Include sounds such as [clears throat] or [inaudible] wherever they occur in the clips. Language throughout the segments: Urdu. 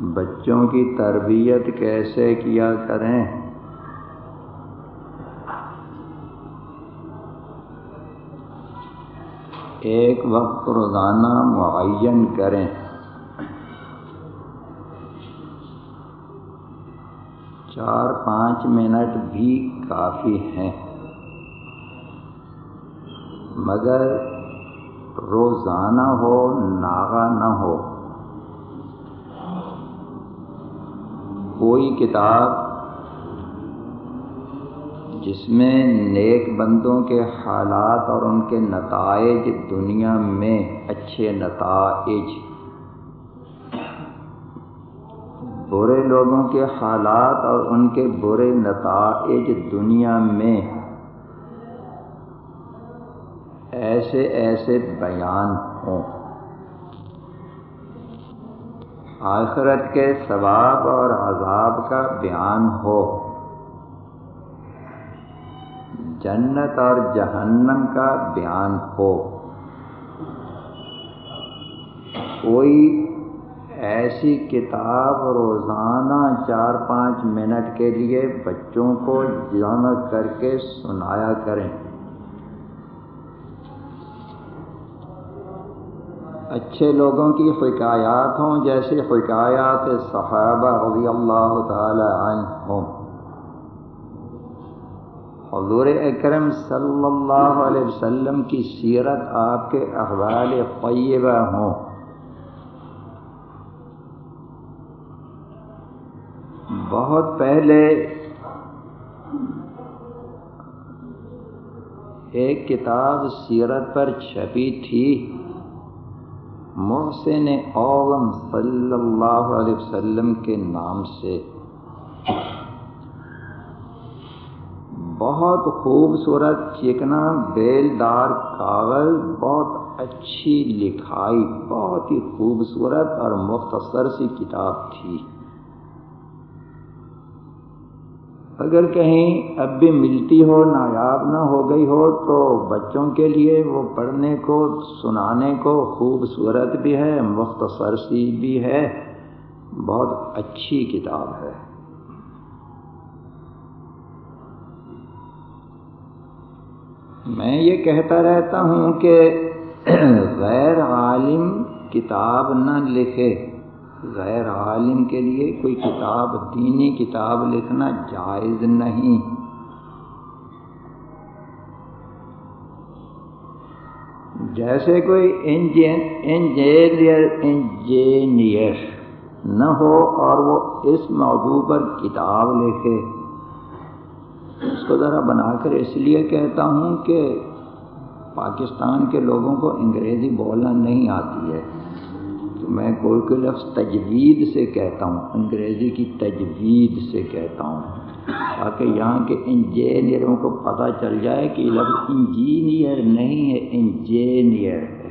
بچوں کی تربیت کیسے کیا کریں؟ ایک وقت روزانہ معین کریں۔ چار پانچ منٹ بھی کافی ہیں۔ مگر روزانہ ہو، ناغا نہ ہو۔ کوئی کتاب جس میں نیک بندوں کے حالات اور ان کے نتائج دنیا میں اچھے نتائج، برے لوگوں کے حالات اور ان کے برے نتائج دنیا میں ایسے ایسے بیان ہوں۔ آخرت کے ثواب اور عذاب کا بیان ہو۔ جنت اور جہنم کا بیان ہو۔ کوئی ایسی کتاب روزانہ چار پانچ منٹ کے لیے بچوں کو جمع کر کے سنایا کریں۔ اچھے لوگوں کی حکایات ہوں، جیسے حکایات صحابہ رضی اللہ تعالی عنہ ہوں حضور اکرم صلی اللہ علیہ وسلم کی سیرت آپ کے احوال طیبہ ہوں۔ بہت پہلے ایک کتاب سیرت پر چھپی تھی۔ محسن عالم صلی اللہ علیہ وسلم کے نام سے بہت خوبصورت چکنا بیلدار کاغذ، بہت اچھی لکھائی، بہت ہی خوبصورت اور مختصر سی کتاب تھی۔ اگر کہیں اب بھی ملتی ہو، نایاب نہ ہو گئی ہو، تو بچوں کے لیے وہ پڑھنے کو، سنانے کو خوبصورت بھی ہے، مختصر سی بھی ہے۔ بہت اچھی کتاب ہے۔ میں یہ کہتا رہتا ہوں کہ [clears throat] غیر عالم کتاب نہ لکھے۔ غیر عالم کے لیے کوئی کتاب، دینی کتاب لکھنا جائز نہیں۔ جیسے کوئی انجینئر انجینئر نہ ہو اور وہ اس موضوع پر کتاب لکھے۔ اس کو ذرا بنا کر اس لیے کہتا ہوں کہ پاکستان کے لوگوں کو انگریزی بولنا نہیں آتی ہے۔ میں کوئی کوئی لفظ تجوید سے کہتا ہوں، انگریزی کی تجوید سے کہتا ہوں۔ تاکہ یہاں کے انجینئروں کو پتہ چل جائے کہ یہ لفظ انجینئر نہیں ہے انجینئر ہے۔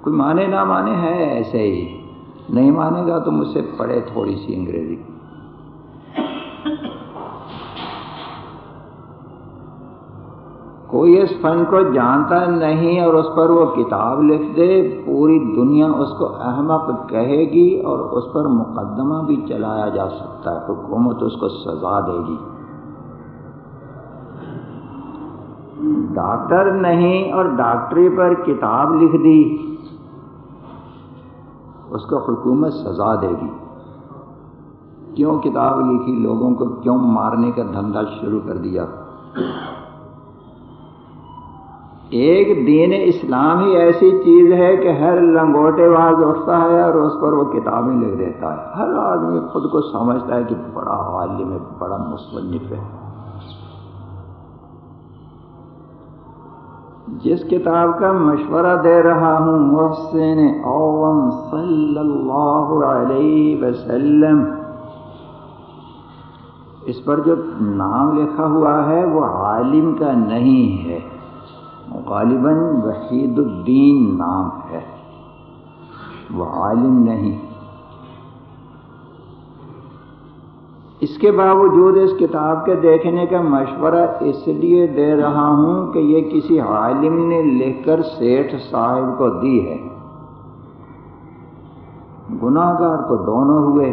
کوئی مانے نہ مانے ہے ایسے ہی۔ نہیں مانے گا تو مجھ سے پڑھے تھوڑی سی انگریزی۔ کوئی اس فن کو جانتا نہیں اور اس پر وہ کتاب لکھ دے، پوری دنیا اس کو احمق کہے گی اور اس پر مقدمہ بھی چلایا جا سکتا ہے، حکومت اس کو سزا دے گی۔ ڈاکٹر نہیں اور ڈاکٹری پر کتاب لکھ دی، اس کو حکومت سزا دے گی۔ کیوں کتاب لکھی؟ لوگوں کو کیوں مارنے کا دھندا شروع کر دیا؟ ایک دین اسلام ہی ایسی چیز ہے کہ ہر لنگوٹے باز اٹھتا ہے اور اس پر وہ کتابیں لکھ دیتا ہے۔ ہر آدمی خود کو سمجھتا ہے کہ بڑا عالم ہے، بڑا مصنف ہے۔ جس کتاب کا مشورہ دے رہا ہوں، محسن اوم صلی اللہ علیہ وسلم، اس پر جو نام لکھا ہوا ہے، وہ عالم کا نہیں ہے۔ غالباً وحید الدین نام ہے۔ وہ عالم نہیں۔ اس کے باوجود اس کتاب کے دیکھنے کا مشورہ اس لیے دے رہا ہوں کہ یہ کسی عالم نے لکھ کر سیٹھ صاحب کو دی ہے۔ گناہ گار تو دونوں ہوئے۔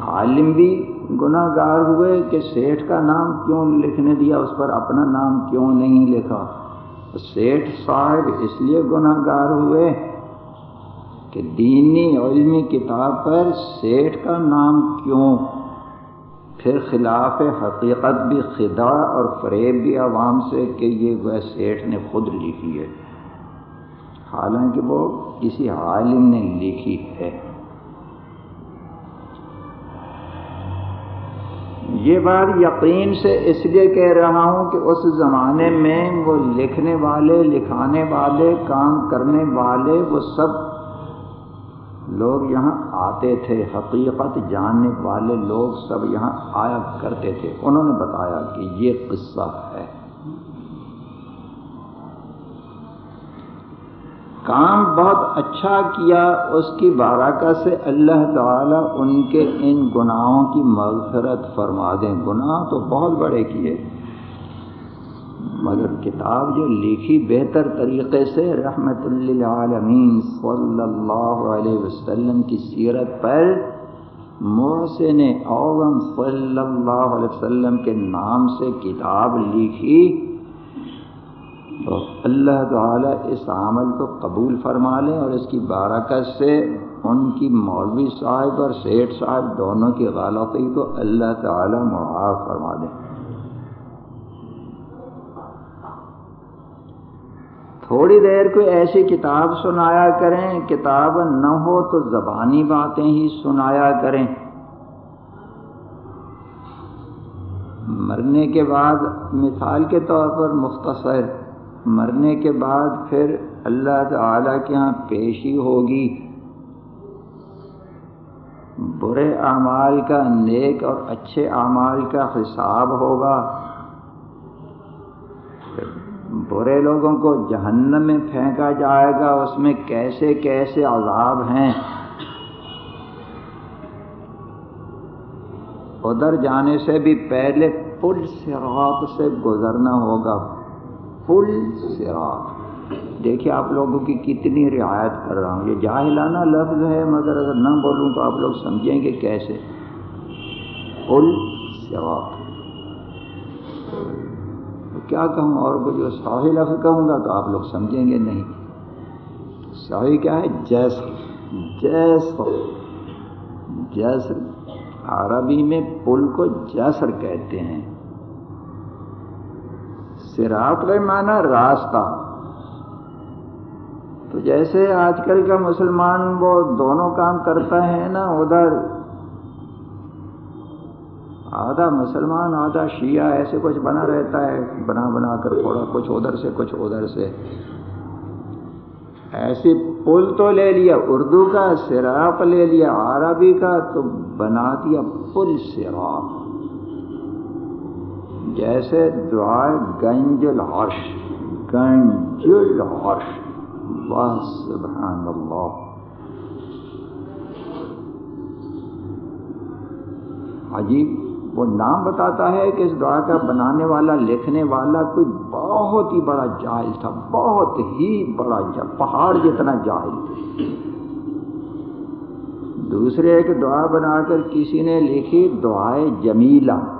عالم بھی گناہ گار ہوئے کہ سیٹھ کا نام کیوں لکھنے دیا، اس پر اپنا نام کیوں نہیں لکھا؟ سیٹھ صاحب اس لیے گناہ گار ہوئے کہ دینی علمی کتاب پر سیٹھ کا نام کیوں؟ پھر خلاف حقیقت بھی خدا اور فریب بھی عوام سے کہ یہ وہ سیٹھ نے خود لکھی ہے۔ حالانکہ وہ کسی عالم نے لکھی ہے۔ یہ بات یقین سے اس لیے کہہ رہا ہوں کہ اس زمانے میں وہ لکھنے والے، لکھانے والے، کام کرنے والے، وہ سب لوگ یہاں آتے تھے، حقیقت جاننے والے لوگ سب یہاں آیا کرتے تھے۔ انہوں نے بتایا کہ یہ قصہ ہے۔ کام بہت اچھا کیا، اس کی بارکہ سے اللہ تعالیٰ ان کے ان گناہوں کی مغفرت فرما دیں۔ گناہ تو بہت بڑے کیے۔ مگر کتاب جو لکھی بہتر طریقے سے رحمت للعالمین صلی اللہ علیہ وسلم کی سیرت پر، محسن اعظم صلی اللہ علیہ وسلم کے نام سے کتاب لکھی۔ تو اللہ تعالیٰ اس عمل کو قبول فرما لیں اور اس کی بارکت سے ان کی مولوی صاحب اور سیٹھ صاحب دونوں کی غلطی کو اللہ تعالیٰ معاف فرما دیں۔ تھوڑی دیر کوئی ایسی کتاب سنایا کریں، کتاب نہ ہو تو زبانی باتیں ہی سنایا کریں۔ مرنے کے بعد مثال کے طور پر مختصر مرنے کے بعد پھر اللہ تعالی کے ہاں پیشی ہوگی۔ برے اعمال کا، نیک اور اچھے اعمال کا حساب ہوگا۔ برے لوگوں کو جہنم میں پھینکا جائے گا، اس میں کیسے کیسے عذاب ہیں۔ ادھر جانے سے بھی پہلے پل سرات سے گزرنا ہوگا۔ پل سرات دیکھیے آپ لوگوں کی کتنی رعایت کر رہا ہوں۔ یہ جاہلانہ لفظ ہے، مگر اگر نہ بولوں تو آپ لوگ سمجھیں گے کیسے۔ پل سرات کیا کہوں؟ اور وہ جو صحیح لفظ کہوں گا تو آپ لوگ سمجھیں گے نہیں۔ صحیح کیا ہے؟ جیسر۔ جیسر۔ جیسر۔ عربی میں پل کو جیسر کہتے ہیں۔ سراط کا معنی راستہ۔ تو جیسے آج کل کا مسلمان وہ دونوں کام کرتا ہے نا، ادھر آدھا مسلمان، آدھا شیعہ، ایسے کچھ بنا رہتا ہے، بنا بنا کر تھوڑا کچھ ادھر سے، کچھ ادھر سے۔ ایسے پل تو لے لیا، اردو کا سراپ لے لیا، عربی کا تو بنا دیا پل سراپ جیسے دعا گنج العرش گنج العرش۔ سبحان اللہ۔ عجیب وہ نام بتاتا ہے کہ اس دعا کا بنانے والا، لکھنے والا کوئی بہت ہی بڑا جاہل تھا، بہت ہی بڑا جاہل پہاڑ جتنا جاہل دوسرے، ایک دعا بنا کر کسی نے لکھی، دعائے جمیلہ۔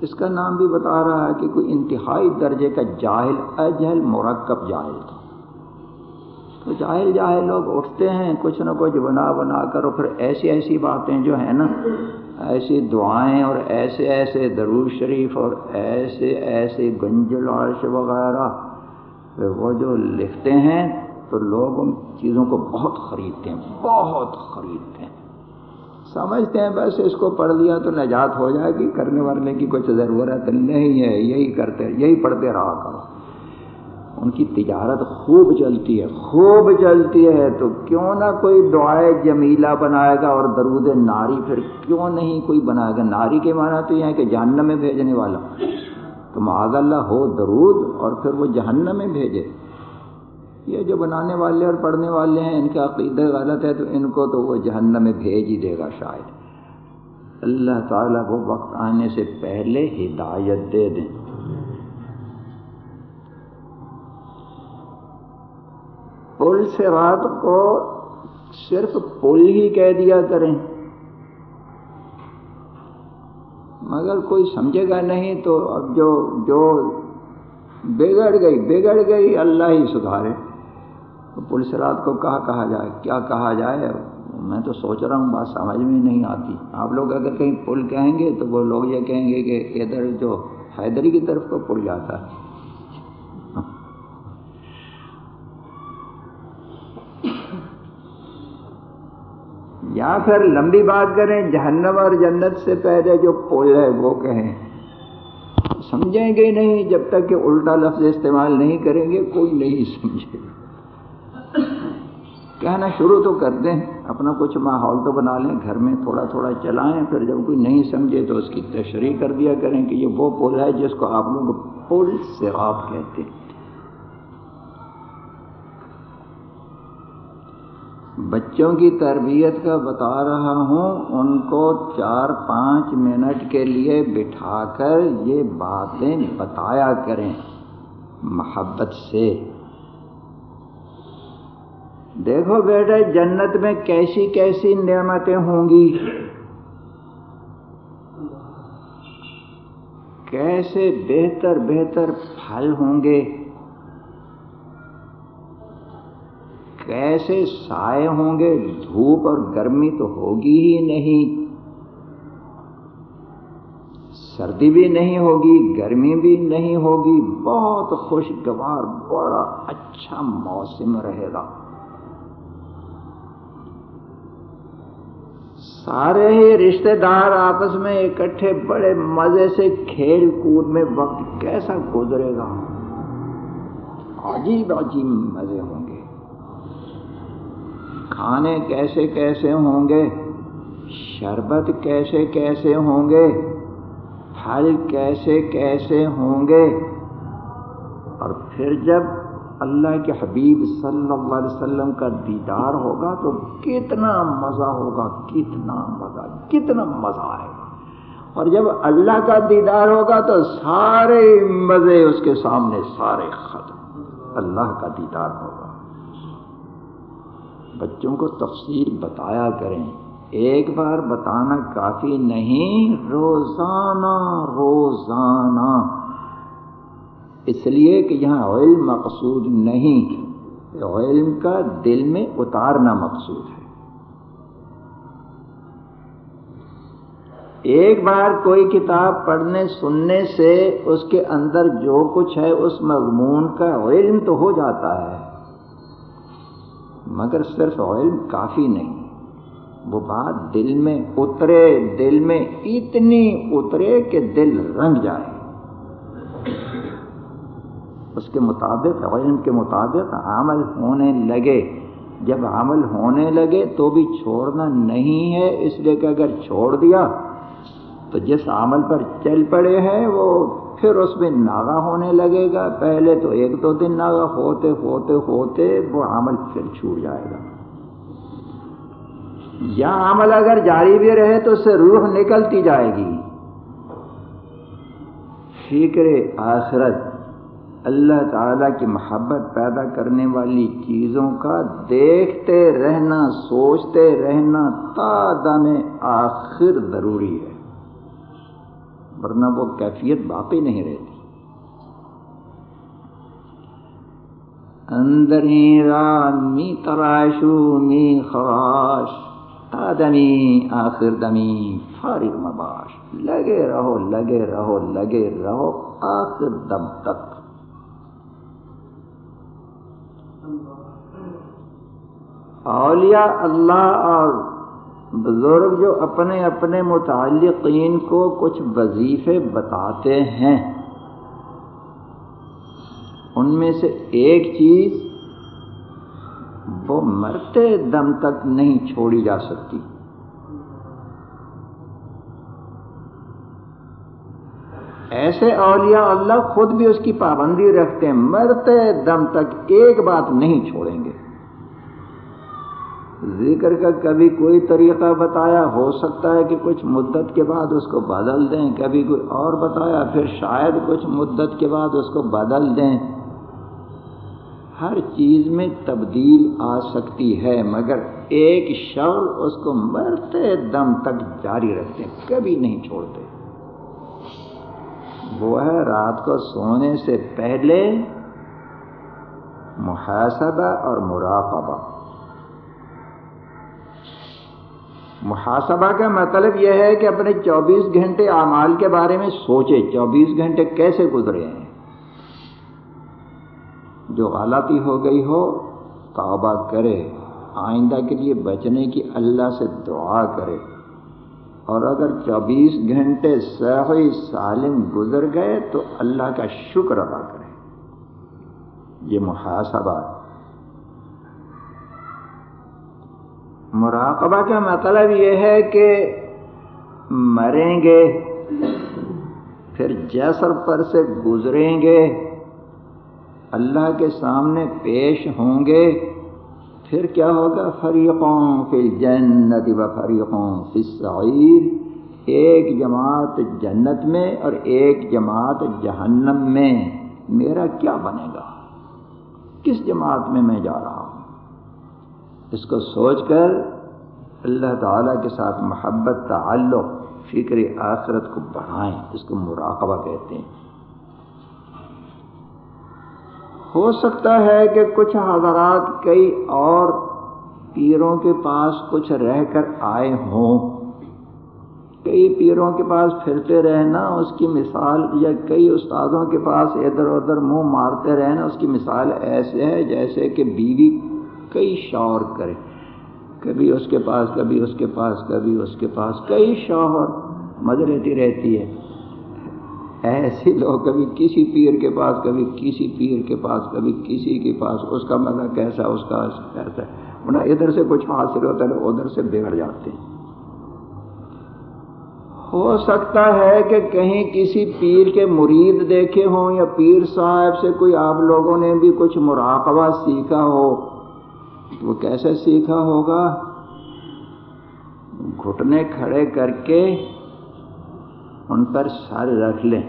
اس کا نام بھی بتا رہا ہے کہ کوئی انتہائی درجے کا جاہل، اجہل، مرکب جاہل تھا۔ تو جاہل جاہل لوگ اٹھتے ہیں، کچھ نہ کچھ بنا بنا کر، اور پھر ایسی ایسی باتیں جو ہیں نا، ایسی دعائیں اور ایسے ایسے درود شریف اور ایسے ایسے گنجل، عرش وغیرہ وہ جو لکھتے ہیں، تو لوگ ان چیزوں کو بہت خریدتے ہیں، بہت خریدتے ہیں۔ سمجھتے ہیں، بس اس کو پڑھ لیا تو نجات ہو جائے گی۔ کرنے والے کی کچھ ضرورت نہیں ہے، یہی کرتے، یہی پڑھتے رہا کرو۔ ان کی تجارت خوب چلتی ہے، خوب چلتی ہے۔ تو کیوں نہ کوئی دعائے جمیلہ بنائے گا اور درود ناری پھر کیوں نہیں کوئی بنائے گا؟ ناری کے معنی تو یہ ہے کہ جہنم میں بھیجنے والا۔ تو معاذ اللہ ہو درود اور پھر وہ جہنم میں بھیجے۔ یہ جو بنانے والے اور پڑھنے والے ہیں، ان کا عقیدہ غلط ہے تو ان کو تو وہ جہنم میں بھیج ہی دے گا شاید۔ اللہ تعالیٰ وہ وقت آنے سے پہلے ہدایت دے دیں۔ پل سے رات کو صرف پل ہی کہہ دیا کریں۔ مگر کوئی سمجھے گا نہیں تو اب جو جو بگڑ گئی بگڑ گئی، اللہ ہی سدھارے۔ تو پولیس رات کو کہا کہا جائے، کیا کہا جائے؟ میں تو سوچ رہا ہوں، بات سمجھ میں نہیں آتی۔ آپ لوگ اگر کہیں پل کہیں گے تو وہ لوگ یہ کہیں گے کہ ادھر جو حیدری کی طرف کو پل جاتا ہے۔ یا پھر لمبی بات کریں، جہنم اور جنت سے پہلے جو پل ہے وہ کہیں۔ سمجھیں گے نہیں، جب تک کہ الٹا لفظ استعمال نہیں کریں گے، کوئی نہیں سمجھے گا۔ کہنا شروع تو کر دیں، اپنا کچھ ماحول تو بنا لیں، گھر میں تھوڑا تھوڑا چلائیں، پھر جب کوئی نہیں سمجھے تو اس کی تشریح کر دیا کریں کہ یہ وہ پل ہے جس کو آپ لوگ پل سراب کہتے ہیں۔ بچوں کی تربیت کا بتا رہا ہوں، ان کو چار پانچ منٹ کے لیے بٹھا کر یہ باتیں بتایا کریں، محبت سے۔ دیکھو بیٹے جنت میں کیسی کیسی نعمتیں ہوں گی؟ کیسے بہتر بہتر پھل ہوں گے؟ کیسے سائے ہوں گے؟ دھوپ اور گرمی تو ہوگی ہی نہیں۔ سردی بھی نہیں ہوگی، گرمی بھی نہیں ہوگی۔ بہت خوشگوار، بڑا اچھا موسم رہے گا۔ سارے ہی رشتے دار آپس میں اکٹھے بڑے مزے سے کھیل کود میں وقت کیسا گزرے گا؟ عجیب عجیب مزے ہوں گے۔ کھانے کیسے کیسے ہوں گے؟ شربت کیسے کیسے ہوں گے؟ پھل کیسے کیسے ہوں گے؟ اور پھر جب اللہ کے حبیب صلی اللہ علیہ وسلم کا دیدار ہوگا تو کتنا مزہ ہوگا، کتنا مزہ کتنا مزہ آئے گا۔ اور جب اللہ کا دیدار ہوگا تو سارے مزے اس کے سامنے سارے ختم۔ اللہ کا دیدار ہوگا۔ بچوں کو تفصیل بتایا کریں۔ ایک بار بتانا کافی نہیں، روزانہ روزانہ۔ اس لیے کہ یہاں علم مقصود نہیں علم کا دل میں اتارنا مقصود ہے۔ ایک بار کوئی کتاب پڑھنے، سننے سے اس کے اندر جو کچھ ہے، اس مضمون کا علم تو ہو جاتا ہے۔ مگر صرف علم کافی نہیں۔ وہ بات دل میں اترے، دل میں اتنی اترے کہ دل رنگ جائے۔ اس کے مطابق علم کے مطابق عمل ہونے لگے۔ جب عمل ہونے لگے تو بھی چھوڑنا نہیں ہے، اس لیے کہ اگر چھوڑ دیا تو جس عمل پر چل پڑے ہیں، وہ پھر اس میں ناغا ہونے لگے گا۔ پہلے تو ایک دو دن ناغا، ہوتے ہوتے ہوتے وہ عمل پھر چھوٹ جائے گا۔ یا عمل اگر جاری بھی رہے تو اس سے روح نکلتی جائے گی۔ فکر آخرت اللہ تعالیٰ کی محبت پیدا کرنے والی چیزوں کا دیکھتے رہنا، سوچتے رہنا تادم آخر ضروری ہے۔ ورنہ وہ کیفیت باقی نہیں رہتی۔ اندر می تراشو، می خواش تا دمی آخر دمی فارغ مباش۔ لگے رہو لگے رہو لگے رہو، آخر دم تک۔ اولیاء اللہ اور بزرگ جو اپنے اپنے متعلقین کو کچھ وظیفے بتاتے ہیں۔ ان میں سے ایک چیز وہ مرتے دم تک نہیں چھوڑی جا سکتی۔ ایسے اولیاء اللہ خود بھی اس کی پابندی رکھتے ہیں، مرتے دم تک ایک بات نہیں چھوڑیں گے۔ ذکر کا کبھی کوئی طریقہ بتایا، ہو سکتا ہے کہ کچھ مدت کے بعد اس کو بدل دیں، کبھی کوئی اور بتایا، پھر شاید کچھ مدت کے بعد اس کو بدل دیں۔ ہر چیز میں تبدیل آ سکتی ہے، مگر ایک شعر اس کو مرتے دم تک جاری رکھتے، کبھی نہیں چھوڑتے۔ وہ ہے رات کو سونے سے پہلے محاسبہ اور مراقبہ۔ محاسبہ کا مطلب یہ ہے کہ اپنے چوبیس گھنٹے اعمال کے بارے میں سوچے۔ چوبیس گھنٹے کیسے گزرے ہیں؟ جو غلطی ہو گئی ہو، توبہ کرے۔ آئندہ کے لیے بچنے کی اللہ سے دعا کرے۔ اور اگر چوبیس گھنٹے صحیح سالم گزر گئے تو اللہ کا شکر ادا کرے۔ یہ محاسبہ مراقبہ کا مطلب یہ ہے کہ مریں گے، پھر جسر پر سے گزریں گے، اللہ کے سامنے پیش ہوں گے، پھر کیا ہوگا؟ فریقوں فی جنت و فریقوں فی السعیر، ایک جماعت جنت میں اور ایک جماعت جہنم میں، میرا کیا بنے گا؟ کس جماعت میں میں جا رہا ہوں؟ اس کو سوچ کر اللہ تعالیٰ کے ساتھ محبت، تعلق، فکر آخرت کو بڑھائیں، اس کو مراقبہ کہتے ہیں۔ ہو سکتا ہے کہ کچھ حضرات کئی اور پیروں کے پاس کچھ رہ کر آئے ہوں۔ کئی پیروں کے پاس پھرتے رہنا، اس کی مثال، یا کئی استادوں کے پاس ادھر ادھر منہ مارتے رہنا، اس کی مثال ایسے ہے جیسے کہ بیوی کئی شور کرے کبھی اس کے پاس، کبھی اس کے پاس، کبھی اس کے پاس، کئی شوہر مز رہتی رہتی ہے۔ ایسے لوگ کبھی کسی پیر کے پاس، کبھی کسی پیر کے پاس، کبھی کسی کے پاس، اس کا مزہ کیسا، اس کا کیسا۔ ہے انہیں ادھر سے کچھ حاصل ہوتا ہے، ادھر سے بگڑ جاتے ہیں۔ ہو سکتا ہے کہ کہیں کسی پیر کے مرید دیکھے ہوں یا پیر صاحب سے کوئی آپ لوگوں نے بھی کچھ مراقبہ سیکھا ہو۔ وہ کیسے سیکھا ہوگا؟ گھٹنے کھڑے کر کے ان پر سر رکھ لیں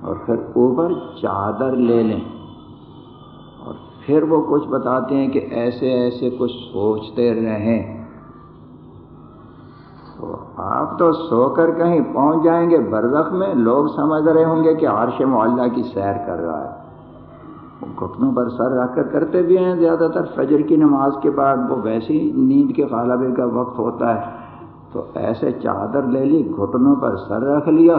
اور پھر اوپر چادر لے لیں۔ اور پھر وہ کچھ بتاتے ہیں کہ ایسے ایسے کچھ سوچتے رہیں۔ تو آپ تو سو کر کہیں پہنچ جائیں گے، برزخ میں لوگ سمجھ رہے ہوں گے کہ عرش معلّہ کی سیر کر رہا ہے۔ گھٹنوں پر سر رکھ کر کرتے بھی ہیں، زیادہ تر فجر کی نماز کے بعد وہ ویسی نیند کے غالبے کا وقت ہوتا ہے۔ تو ایسے چادر لے لی، گھٹنوں پر سر رکھ لیا۔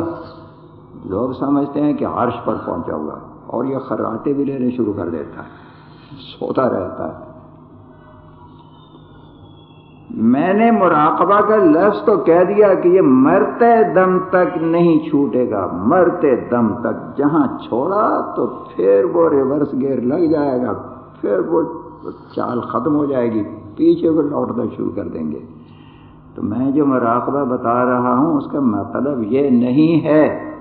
لوگ سمجھتے ہیں کہ عرش پر پہنچا ہوا اور یہ خراٹے بھی لینے شروع کر دیتا ہے۔ سوتا رہتا ہے۔ میں نے مراقبہ کا لفظ تو کہہ دیا کہ یہ مرتے دم تک نہیں چھوٹے گا، مرتے دم تک۔ جہاں چھوڑا تو پھر وہ ریورس گیئر لگ جائے گا، پھر وہ چال ختم ہو جائے گی، پیچھے کو لوٹنا شروع کر دیں گے۔ تو میں جو مراقبہ بتا رہا ہوں، اس کا مطلب یہ نہیں ہے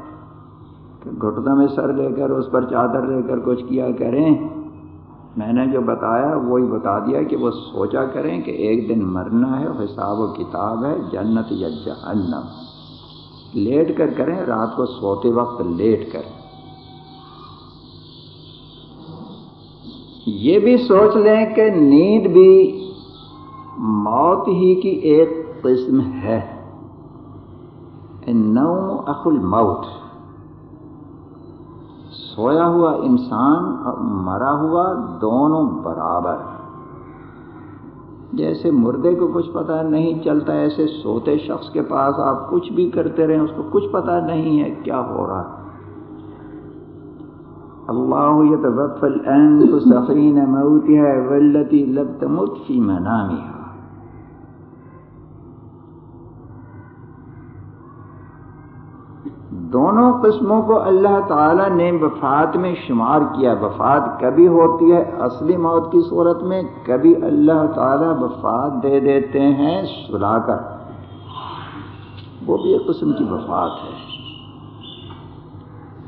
کہ گھٹنا میں سر لے کر، اس پر چادر لے کر کچھ کیا کریں۔ میں نے جو بتایا وہی بتا دیا کہ وہ سوچا کریں کہ ایک دن مرنا ہے، حساب و کتاب ہے، جنت یا جہنم۔ لیٹ کر کریں، رات کو سوتے وقت لیٹ کر یہ بھی سوچ لیں کہ نیند بھی موت ہی کی ایک قسم ہے۔ نو اخ الموت۔ سویا ہوا انسان اور مرا ہوا دونوں برابر جیسے مردے کو کچھ پتہ نہیں چلتا، ایسے سوتے شخص کے پاس آپ کچھ بھی کرتے رہیں، اس کو کچھ پتہ نہیں ہے کیا ہو رہا اللہ یہ الانفس موتی ہے ولتی لب تمت فی منامیہ دونوں قسموں کو اللہ تعالیٰ نے وفات میں شمار کیا۔ وفات کبھی ہوتی ہے اصلی موت کی صورت میں، کبھی اللہ تعالیٰ وفات دے دیتے ہیں سلا کر وہ بھی ایک قسم کی وفات ہے۔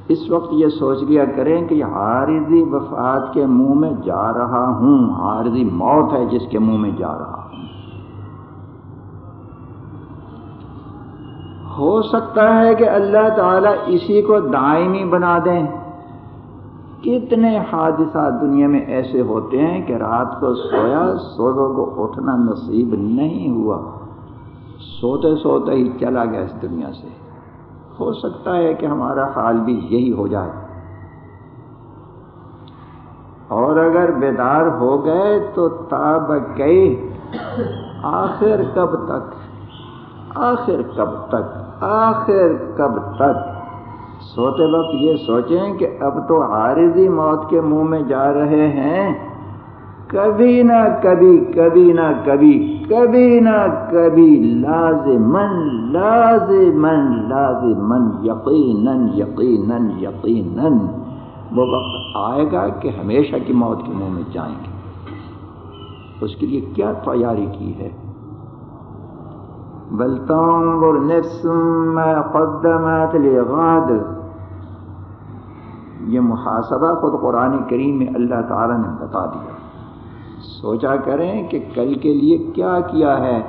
اس وقت یہ سوچ لیا کریں کہ عارضی وفات کے منہ میں جا رہا ہوں، عارضی موت ہے جس کے منہ میں جا رہا۔ ہوں ہو سکتا ہے کہ اللہ تعالیٰ اسی کو دائمی بنا دیں۔ کتنے حادثات دنیا میں ایسے ہوتے ہیں کہ رات کو سویا، صبح کو اٹھنا نصیب نہیں ہوا۔ سوتے سوتے ہی چلا گیا اس دنیا سے۔ ہو سکتا ہے کہ ہمارا حال بھی یہی ہو جائے۔ اور اگر بیدار ہو گئے تو تاب گئی آخر کب تک؟ آخر کب تک؟ آخر کب تک؟ سوتے وقت یہ سوچیں کہ اب تو عارضی موت کے منہ میں جا رہے ہیں۔ کبھی نہ کبھی کبھی نہ کبھی کبھی نہ کبھی لازمن لازمن لازمن یقیناً یقیناً یقیناً۔ وہ وقت آئے گا کہ ہمیشہ کی موت کے منہ میں جائیں گے۔ اس کے لیے کیا تیاری کی ہے؟ بلتانظر نفس ما قدمت لغاد یہ محاسبہ خود قرآن کریم میں اللہ تعالی نے بتا دیا۔ سوچا کریں کہ کل کے لیے کیا کیا ہے؟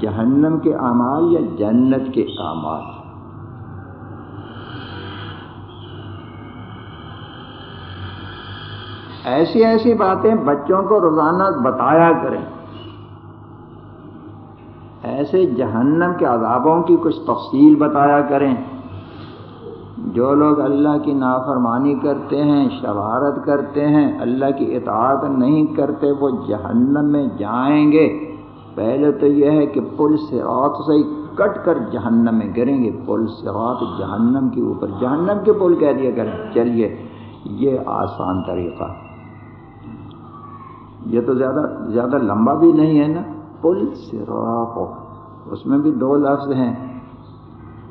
جہنم کے اعمال یا جنت کے اعمال؟ ایسی ایسی باتیں بچوں کو روزانہ بتایا کریں۔ ایسے جہنم کے عذابوں کی کچھ تفصیل بتایا کریں۔ جو لوگ اللہ کی نافرمانی کرتے ہیں، شرارت کرتے ہیں، اللہ کی اطاعت نہیں کرتے، وہ جہنم میں جائیں گے۔ پہلے تو یہ ہے کہ پل سے رات سے کٹ کر جہنم میں گریں گے۔ پل سے جہنم کے اوپر، جہنم کے پل کہہ دیا کریں۔ چلیے، یہ آسان طریقہ۔ یہ تو زیادہ زیادہ لمبا بھی نہیں ہے نا۔ پل سراخ اس میں بھی دو لفظ ہیں۔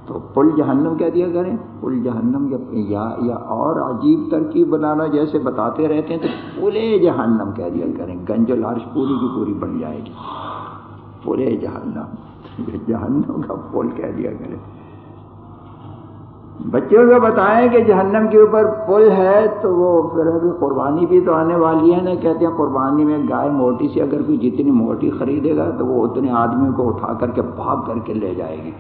تو پل جہنم کہہ دیا کریں۔ پل جہنم یا یا اور عجیب ترکیب بنانا جیسے بتاتے رہتے ہیں تو پلے جہنم کہہ دیا کریں۔ گنج لارش پوری کی پوری بن جائے گی۔ پلے جہنم۔ جہنم کا پل کہہ دیا کریں۔ بچوں کو بتائیں کہ جہنم کے اوپر پل ہے تو وہ پھر ابھی قربانی بھی تو آنے والی ہے نا، کہتے ہیں قربانی میں گائے موٹی سی اگر کوئی جتنی موٹی خریدے گا تو وہ اتنے آدمیوں کو اٹھا کر کے بھاگ کر کے لے جائے گی۔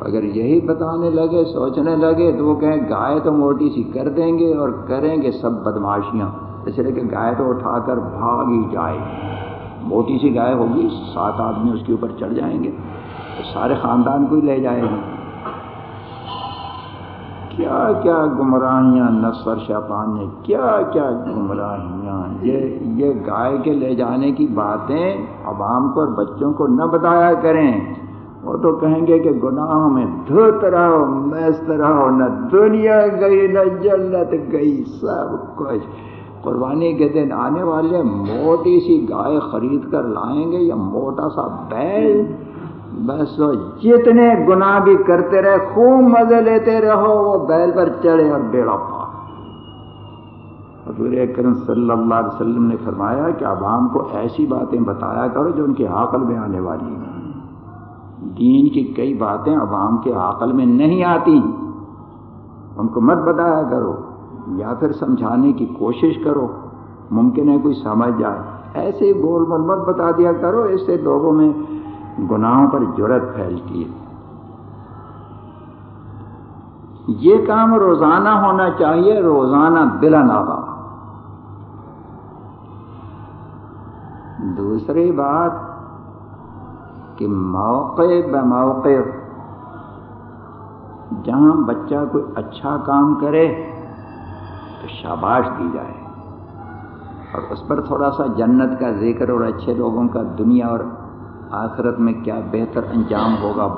اگر یہی بتانے لگے، سوچنے لگے تو وہ کہیں گائے تو موٹی سی کر دیں گے اور کریں گے سب بدماشیاں۔ اس لیے کہ گائے تو اٹھا کر بھاگ ہی جائے موٹی سی گائے ہوگی، سات آدمی اس کے اوپر چڑھ جائیں گے، تو سارے خاندان کو ہی لے جائے گا کیا کیا گمراہیاں نصر شیطان نے، کیا کیا گمراہیاں؟ یہ یہ گائے کے لے جانے کی باتیں عوام کو اور بچوں کو نہ بتایا کریں۔ وہ تو کہیں گے کہ گناہوں میں دھوت رہو میست رہو نہ دنیا گئی، نہ جنت گئی، سب کچھ۔ قربانی کے دن آنے والے موٹی سی گائے خرید کر لائیں گے یا موٹا سا بیل بس وہ جتنے گناہ بھی کرتے رہے، خوب مزے لیتے رہو، وہ بیل پر چڑھے اور بیڑا پا حضور اکرم صلی اللہ علیہ وسلم نے فرمایا کہ عوام کو ایسی باتیں بتایا کرو جو ان کے عقل میں آنے والی ہیں۔ دین کی کئی باتیں عوام کے عقل میں نہیں آتی۔ ان کو مت بتایا کرو، یا پھر سمجھانے کی کوشش کرو۔ ممکن ہے کوئی سمجھ جائے۔ ایسے بول بول مت بتا دیا کرو، اس سے لوگوں میں گناہوں پر جرت پھیلتی ہے۔ یہ کام روزانہ ہونا چاہیے، روزانہ بلا نابا دوسری بات کہ موقع بموقع جہاں بچہ کوئی اچھا کام کرے تو شاباش دی جائے۔ اور اس پر تھوڑا سا جنت کا ذکر اور اچھے لوگوں کا دنیا اور آخرت میں کیا بہتر انجام ہوگا؟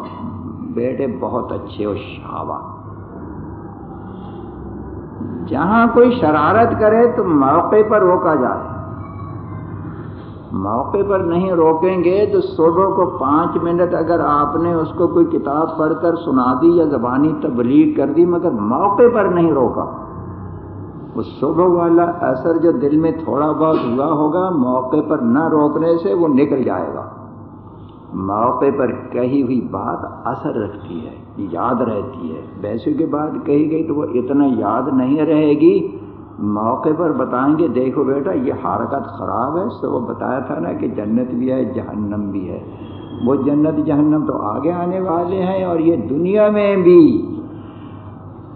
بیٹے بہت اچھے اور شابا جہاں کوئی شرارت کرے تو موقع پر روکا جائے۔ موقع پر نہیں روکیں گے تو صبح کو پانچ منٹ اگر آپ نے اس کو کوئی کتاب پڑھ کر سنا دی یا زبانی تبلیغ کر دی، مگر موقع پر نہیں روکا، وہ صبح والا اثر جو دل میں تھوڑا بہت ہوا ہوگا، موقع پر نہ روکنے سے وہ نکل جائے گا۔ موقع پر کہی ہوئی بات اثر رکھتی ہے، یاد رہتی ہے۔ ویسے کے بعد کہی گئی تو وہ اتنا یاد نہیں رہے گی۔ موقع پر بتائیں گے، دیکھو بیٹا، یہ حرکت خراب ہے۔ تو وہ بتایا تھا نا کہ جنت بھی ہے، جہنم بھی ہے۔ وہ جنت جہنم تو آگے آنے والے ہیں اور یہ دنیا میں بھی۔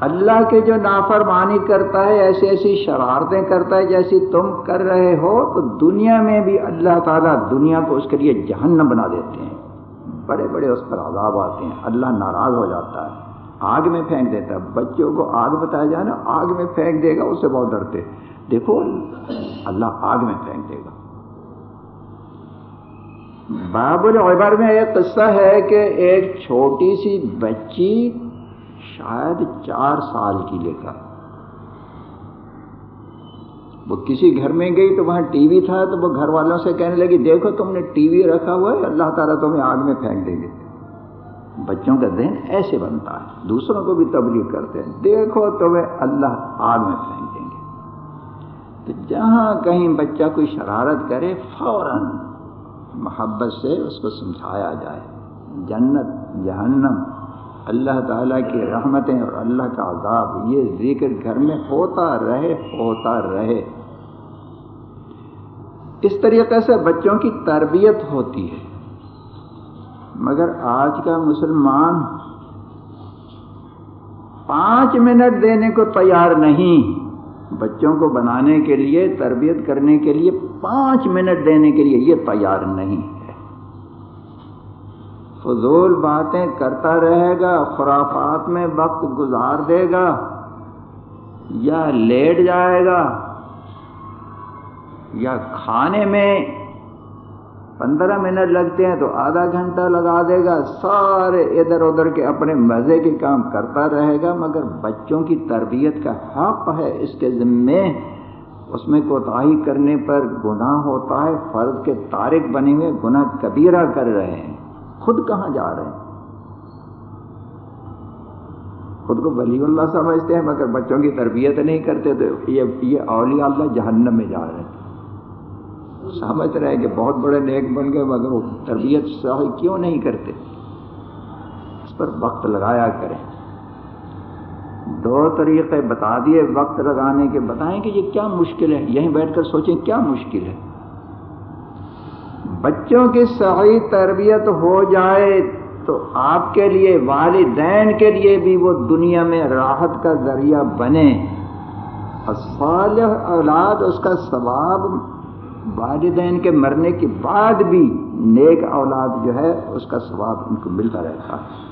اللہ کے جو نافرمانی کرتا ہے، ایسی ایسی شرارتیں کرتا ہے جیسی تم کر رہے ہو، تو دنیا میں بھی اللہ تعالیٰ دنیا کو اس کے لیے جہنم بنا دیتے ہیں۔ بڑے بڑے اس پر عذاب آتے ہیں۔ اللہ ناراض ہو جاتا ہے۔ آگ میں پھینک دیتا ہے۔ بچوں کو آگ بتایا جائے نا، آگ میں پھینک دے گا، اس سے بہت ڈرتے دیکھو، اللہ آگ میں پھینک دے گا۔ باب العبر میں ایک قصہ ہے کہ ایک چھوٹی سی بچی شاید چار سال کی لے کر۔ وہ کسی گھر میں گئی تو وہاں ٹی وی تھا تو وہ گھر والوں سے کہنے لگی، دیکھو تم نے ٹی وی رکھا ہوا ہے، اللہ تعالیٰ تمہیں آگ میں پھینک دیں گے۔ بچوں کا ذہن ایسے بنتا ہے، دوسروں کو بھی تبلیغ کرتے ہیں۔ دیکھو تمہیں اللہ آگ میں پھینک دیں گے۔ تو جہاں کہیں بچہ کوئی شرارت کرے، فوراً محبت سے اس کو سمجھایا جائے۔ جنت، جہنم۔ اللہ تعالیٰ کی رحمتیں اور اللہ کا عذاب، یہ ذکر گھر میں ہوتا رہے ہوتا رہے۔ اس طریقے سے بچوں کی تربیت ہوتی ہے۔ مگر آج کا مسلمان پانچ منٹ دینے کو تیار نہیں۔ بچوں کو بنانے کے لیے، تربیت کرنے کے لیے پانچ منٹ دینے کے لیے یہ تیار نہیں۔ ہے فضول باتیں کرتا رہے گا، خرافات میں وقت گزار دے گا یا لیٹ جائے گا یا کھانے میں پندرہ منٹ لگتے ہیں تو آدھا گھنٹہ لگا دے گا، سارے ادھر ادھر کے اپنے مزے کے کام کرتا رہے گا، مگر بچوں کی تربیت کا حق ہے، اس کے ذمے اس میں کوتاہی کرنے پر گناہ ہوتا ہے فرض کے تارک بنے ہوئے گناہ کبیرہ کر رہے ہیں۔ خود کہاں جا رہے ہیں؟ خود کو ولی اللہ سمجھتے ہیں، مگر بچوں کی تربیت نہیں کرتے تو یہ اولیاء اللہ جہنم میں جا رہے ہیں۔ سمجھ رہے ہیں کہ بہت بڑے نیک بن گئے، مگر وہ تربیت صحیح کیوں نہیں کرتے؟ اس پر وقت لگایا کریں۔ دو طریقے بتا دیے وقت لگانے کے۔ بتائیں کہ یہ کیا مشکل ہے؟ یہیں بیٹھ کر سوچیں کیا مشکل ہے؟ بچوں کی صحیح تربیت ہو جائے تو آپ کے لیے، والدین کے لیے بھی وہ دنیا میں راحت کا ذریعہ بنے۔ صالح اولاد، اس کا ثواب والدین کے مرنے کے بعد بھی نیک اولاد جو ہے، اس کا ثواب ان کو ملتا رہتا ہے۔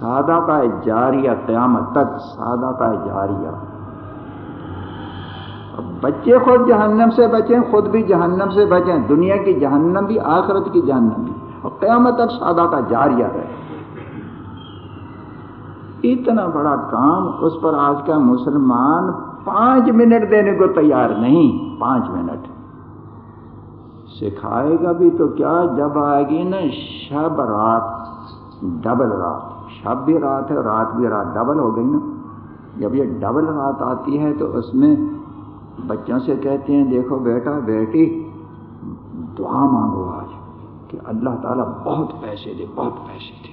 سادہ کا جاریہ قیامت تک، سادہ کا جاریہ۔ بچے خود جہنم سے بچیں، خود بھی جہنم سے بچیں۔ دنیا کی جہنم بھی، آخرت کی جہنم بھی۔ اور قیامت تک سادہ کا جاریہ رہے۔ اتنا بڑا کام اس پر آج کا مسلمان پانچ منٹ دینے کو تیار نہیں، پانچ منٹ۔ سکھائے گا بھی تو کیا؟ جب آئے گی نا، شب رات، ڈبل رات۔ شب بھی رات ہے، رات بھی رات۔ ڈبل ہو گئی نا۔ جب یہ ڈبل رات آتی ہے تو اس میں بچوں سے کہتے ہیں، دیکھو بیٹا، بیٹی، دعا مانگو آج کہ اللہ تعالیٰ بہت پیسے دے، بہت پیسے دے۔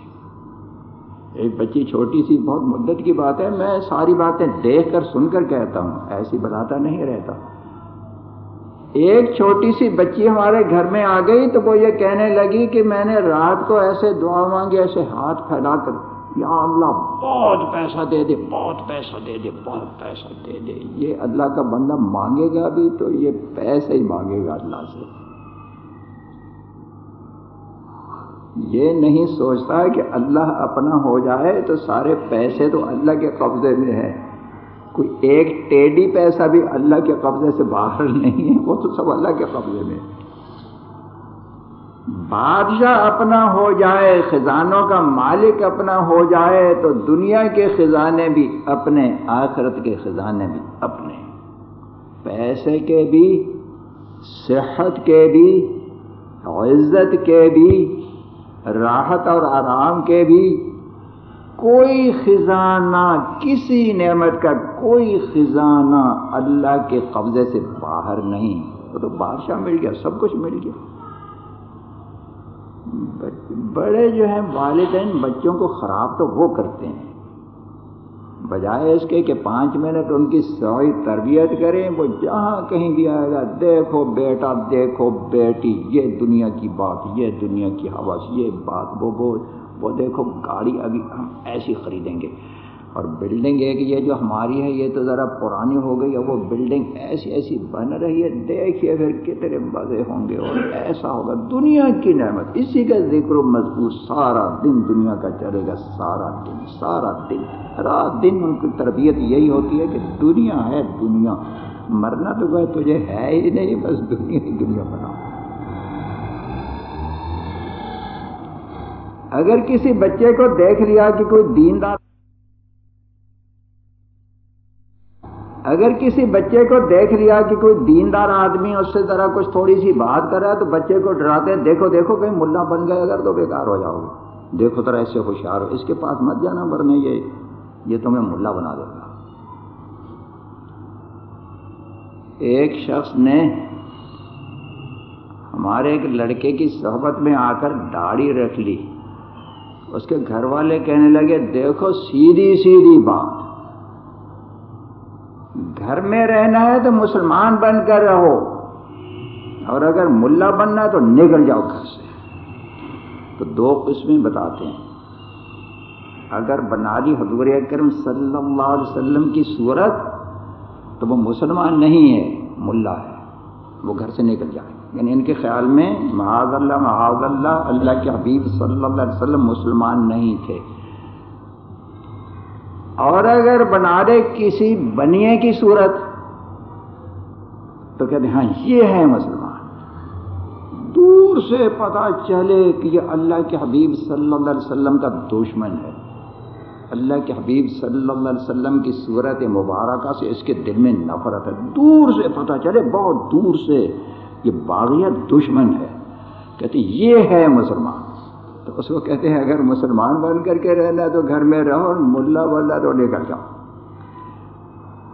ایک بچی چھوٹی سی، بہت مدت کی بات ہے، میں ساری باتیں دیکھ کر، سن کر کہتا ہوں، ایسی بتاتا نہیں رہتا۔ ایک چھوٹی سی بچی ہمارے گھر میں آ گئی تو وہ یہ کہنے لگی کہ میں نے رات کو ایسے دعا مانگی، ایسے ہاتھ پھیلا کر یا اللہ بہت پیسہ دے دے، بہت پیسہ دے دے، بہت پیسہ دے دے۔ یہ اللہ کا بندہ مانگے گا بھی تو یہ پیسے ہی مانگے گا اللہ سے۔ یہ نہیں سوچتا کہ اللہ اپنا ہو جائے تو سارے پیسے تو اللہ کے قبضے میں ہے کوئی ایک ٹیڈی پیسہ بھی اللہ کے قبضے سے باہر نہیں ہے، وہ تو سب اللہ کے قبضے میں۔ بادشاہ اپنا ہو جائے، خزانوں کا مالک اپنا ہو جائے، تو دنیا کے خزانے بھی اپنے، آخرت کے خزانے بھی اپنے۔ پیسے کے بھی، صحت کے بھی، عزت کے بھی، راحت اور آرام کے بھی۔ کوئی خزانہ، کسی نعمت کا کوئی خزانہ اللہ کے قبضے سے باہر نہیں۔ وہ تو بادشاہ مل گیا، سب کچھ مل گیا۔ بڑے جو ہیں والدین بچوں کو خراب تو وہ کرتے ہیں۔ بجائے اس کے کہ پانچ منٹ ان کی سوئی تربیت کریں، وہ جہاں کہیں بھی آئے گا، دیکھو بیٹا، دیکھو بیٹی، یہ دنیا کی بات، یہ دنیا کی حوث یہ بات، وہ وہ وہ دیکھو گاڑی ابھی ہم ایسی خریدیں گے۔ اور بلڈنگ ایک یہ جو ہماری ہے، یہ تو ذرا پرانی ہو گئی ہے، وہ بلڈنگ ایسی ایسی بن رہی ہے۔ دیکھیے پھر کتنے مزے ہوں گے۔ اور ایسا ہوگا، دنیا کی نعمت۔ اسی کا ذکر و مضبوط سارا دن دنیا کا چلے گا، سارا دن سارا دن۔ رات دن ان کی تربیت یہی ہوتی ہے کہ دنیا ہے دنیا۔ مرنا تو گئے تجھے ہے ہی نہیں، بس دنیا ہی دنیا بنا۔ اگر کسی بچے کو دیکھ لیا کہ کوئی دیندار اگر کسی بچے کو دیکھ لیا کہ کوئی دیندار آدمی اس سے ذرا کچھ تھوڑی سی بات کر رہا ہے تو بچے کو ڈراتے ہیں، دیکھو دیکھو کہیں ملا بن گئے، اگر تو بیکار ہو جاؤ گے۔ دیکھو ذرا ایسے ہوشیار ہو۔ اس کے پاس مت جانا، ورنہ یہ یہ تمہیں ملا بنا دے گا۔ ایک شخص نے ہمارے ایک لڑکے کی صحبت میں آ کر داڑھی رکھ لی۔ اس کے گھر والے کہنے لگے، دیکھو، سیدھی سیدھی بات۔ گھر میں رہنا ہے تو مسلمان بن کر رہو۔ اور اگر ملا بننا ہے تو نکل جاؤ گھر سے۔ تو دو قسمیں بتاتے ہیں۔ اگر بناری حضور اکرم صلی اللہ علیہ وسلم کی صورت تو وہ مسلمان نہیں ہے، ملا ہے۔ وہ گھر سے نکل جائے۔ یعنی ان کے خیال میں معاذ اللہ معاذ اللہ اللہ کے حبیب صلی اللہ علیہ وسلم مسلمان نہیں تھے۔ اور اگر بنا دے کسی بنیے کی صورت، تو کہتے ہیں ہاں یہ ہے مسلمان۔ دور سے پتا چلے کہ یہ اللہ کے حبیب صلی اللہ علیہ وسلم کا دشمن ہے۔ اللہ کے حبیب صلی اللہ علیہ وسلم کی صورت مبارکہ سے اس کے دل میں نفرت ہے۔ دور سے پتا چلے، بہت دور سے یہ باغیت دشمن ہے۔ کہتے یہ ہے مسلمان۔ تو اس کو کہتے ہیں اگر مسلمان بن کر کے رہنا تو گھر میں رہو ملا ولا تو لے کر جاؤ۔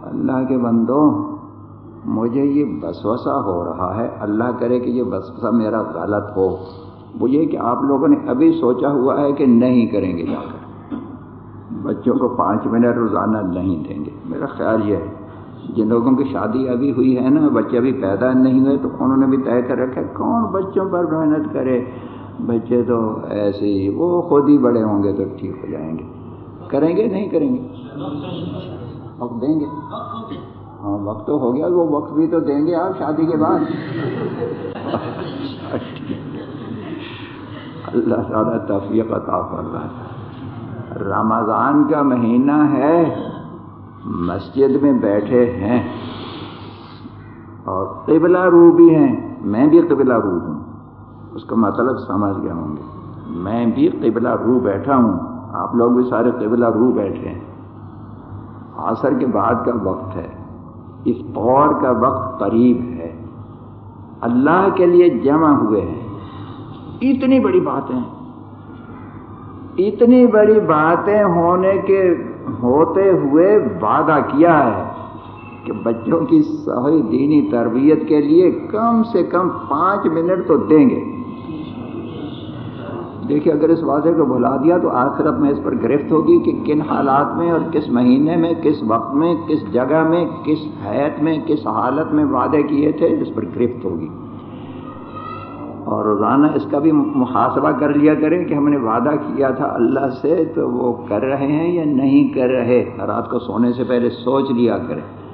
اللہ کے بندو، مجھے یہ بسوسا ہو رہا ہے۔ اللہ کرے کہ یہ بسوسا میرا غلط ہو۔ وہ یہ کہ آپ لوگوں نے ابھی سوچا ہوا ہے کہ نہیں کریں گے جا کر۔ بچوں کو پانچ منٹ روزانہ نہیں دیں گے۔ میرا خیال یہ ہے۔ جن لوگوں کی شادی ابھی ہوئی ہے نا، بچے ابھی پیدا نہیں ہوئے تو انہوں نے بھی طے کر رکھا ہے، کون بچوں پر محنت کرے؟ بچے تو ایسے ہی، وہ خود ہی بڑے ہوں گے تو ٹھیک ہو جائیں گے۔ کریں گے؟ نہیں کریں گے۔ وقت دیں گے۔ ہاں وقت تو ہو گیا۔ وہ وقت بھی تو دیں گے آپ شادی کے بعد۔ اللہ تعالیٰ تفیق عطا کر رہا رمضان کا مہینہ ہے، مسجد میں بیٹھے ہیں اور قبلہ رو بھی ہیں۔ میں بھی قبلہ رو ہوں۔ اس کا مطلب سمجھ گئے ہوں گے۔ میں بھی قبلہ رو بیٹھا ہوں۔ آپ لوگ بھی سارے قبلہ رو بیٹھے ہیں۔ عصر کے بعد کا وقت ہے۔ اس طور کا وقت قریب ہے۔ اللہ کے لیے جمع ہوئے ہیں۔ اتنی بڑی باتیں۔ اتنی بڑی باتیں ہونے کے ہوتے ہوئے وعدہ کیا ہے کہ بچوں کی صحیح دینی تربیت کے لیے کم سے کم پانچ منٹ تو دیں گے۔ دیکھیے، اگر اس واضح کو بھلا دیا تو آخرت میں اس پر گرفت ہوگی کہ کن حالات میں اور کس مہینے میں، کس وقت میں، کس جگہ میں، کس حیت میں، کس حالت میں وعدے کیے تھے جس پر گرفت ہوگی۔ اور روزانہ اس کا بھی محاسبہ کر لیا کریں کہ ہم نے وعدہ کیا تھا اللہ سے، تو وہ کر رہے ہیں یا نہیں کر رہے؟ رات کو سونے سے پہلے سوچ لیا کریں۔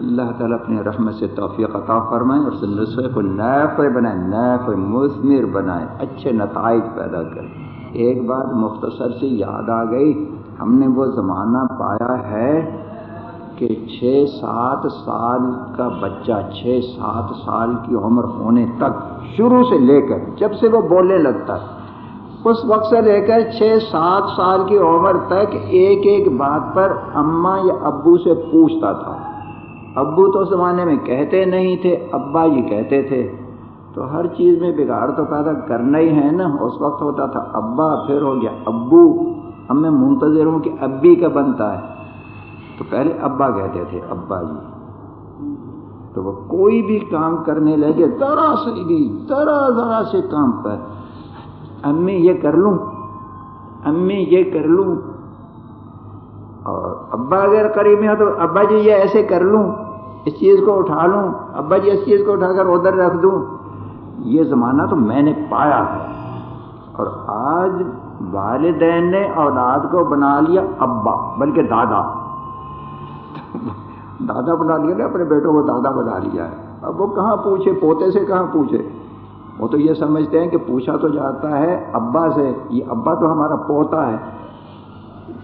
اللہ تعالیٰ اپنے رحمت سے توفیق عطا فرمائے اور نسخے کو نافع بنائے، نافع مثمر بنائے، اچھے نتائج پیدا کرے۔ ایک بات مختصر سے یاد آ گئی، ہم نے وہ زمانہ پایا ہے کہ چھ سات سال کا بچہ، چھ سات سال کی عمر ہونے تک، شروع سے لے کر، جب سے وہ بولنے لگتا ہے، اس وقت سے لے کر چھ سات سال کی عمر تک ایک ایک بات پر اماں یا ابو سے پوچھتا تھا۔ ابو تو زمانے میں کہتے نہیں تھے، ابا جی کہتے تھے۔ تو ہر چیز میں بگاڑ تو پیدا کرنا ہی ہے نا۔ اس وقت ہوتا تھا ابا، پھر ہو گیا ابو۔ اب میں منتظر ہوں کہ ابی کا بنتا ہے۔ تو پہلے ابا کہتے تھے، ابا جی۔ تو وہ کوئی بھی کام کرنے لگے، ذرا سے بھی، ذرا ذرا سے کام پر۔ امی یہ کر لوں، امی یہ کر لوں۔ اور ابا اگر قریب میں ہو تو ابا جی یہ ایسے کر لوں، اس چیز کو اٹھا لوں، ابا جی اس چیز کو اٹھا کر ادھر رکھ دوں۔ یہ زمانہ تو میں نے پایا ہے۔ اور آج والدین نے اولاد کو بنا لیا ابا، بلکہ دادا۔ دادا بنا لیا نا، اپنے بیٹوں کو دادا بنا لیا ہے۔ اب وہ کہاں پوچھے؟ پوتے سے کہاں پوچھے؟ وہ تو یہ سمجھتے ہیں کہ پوچھا تو جاتا ہے ابا سے، یہ ابا تو ہمارا پوتا ہے۔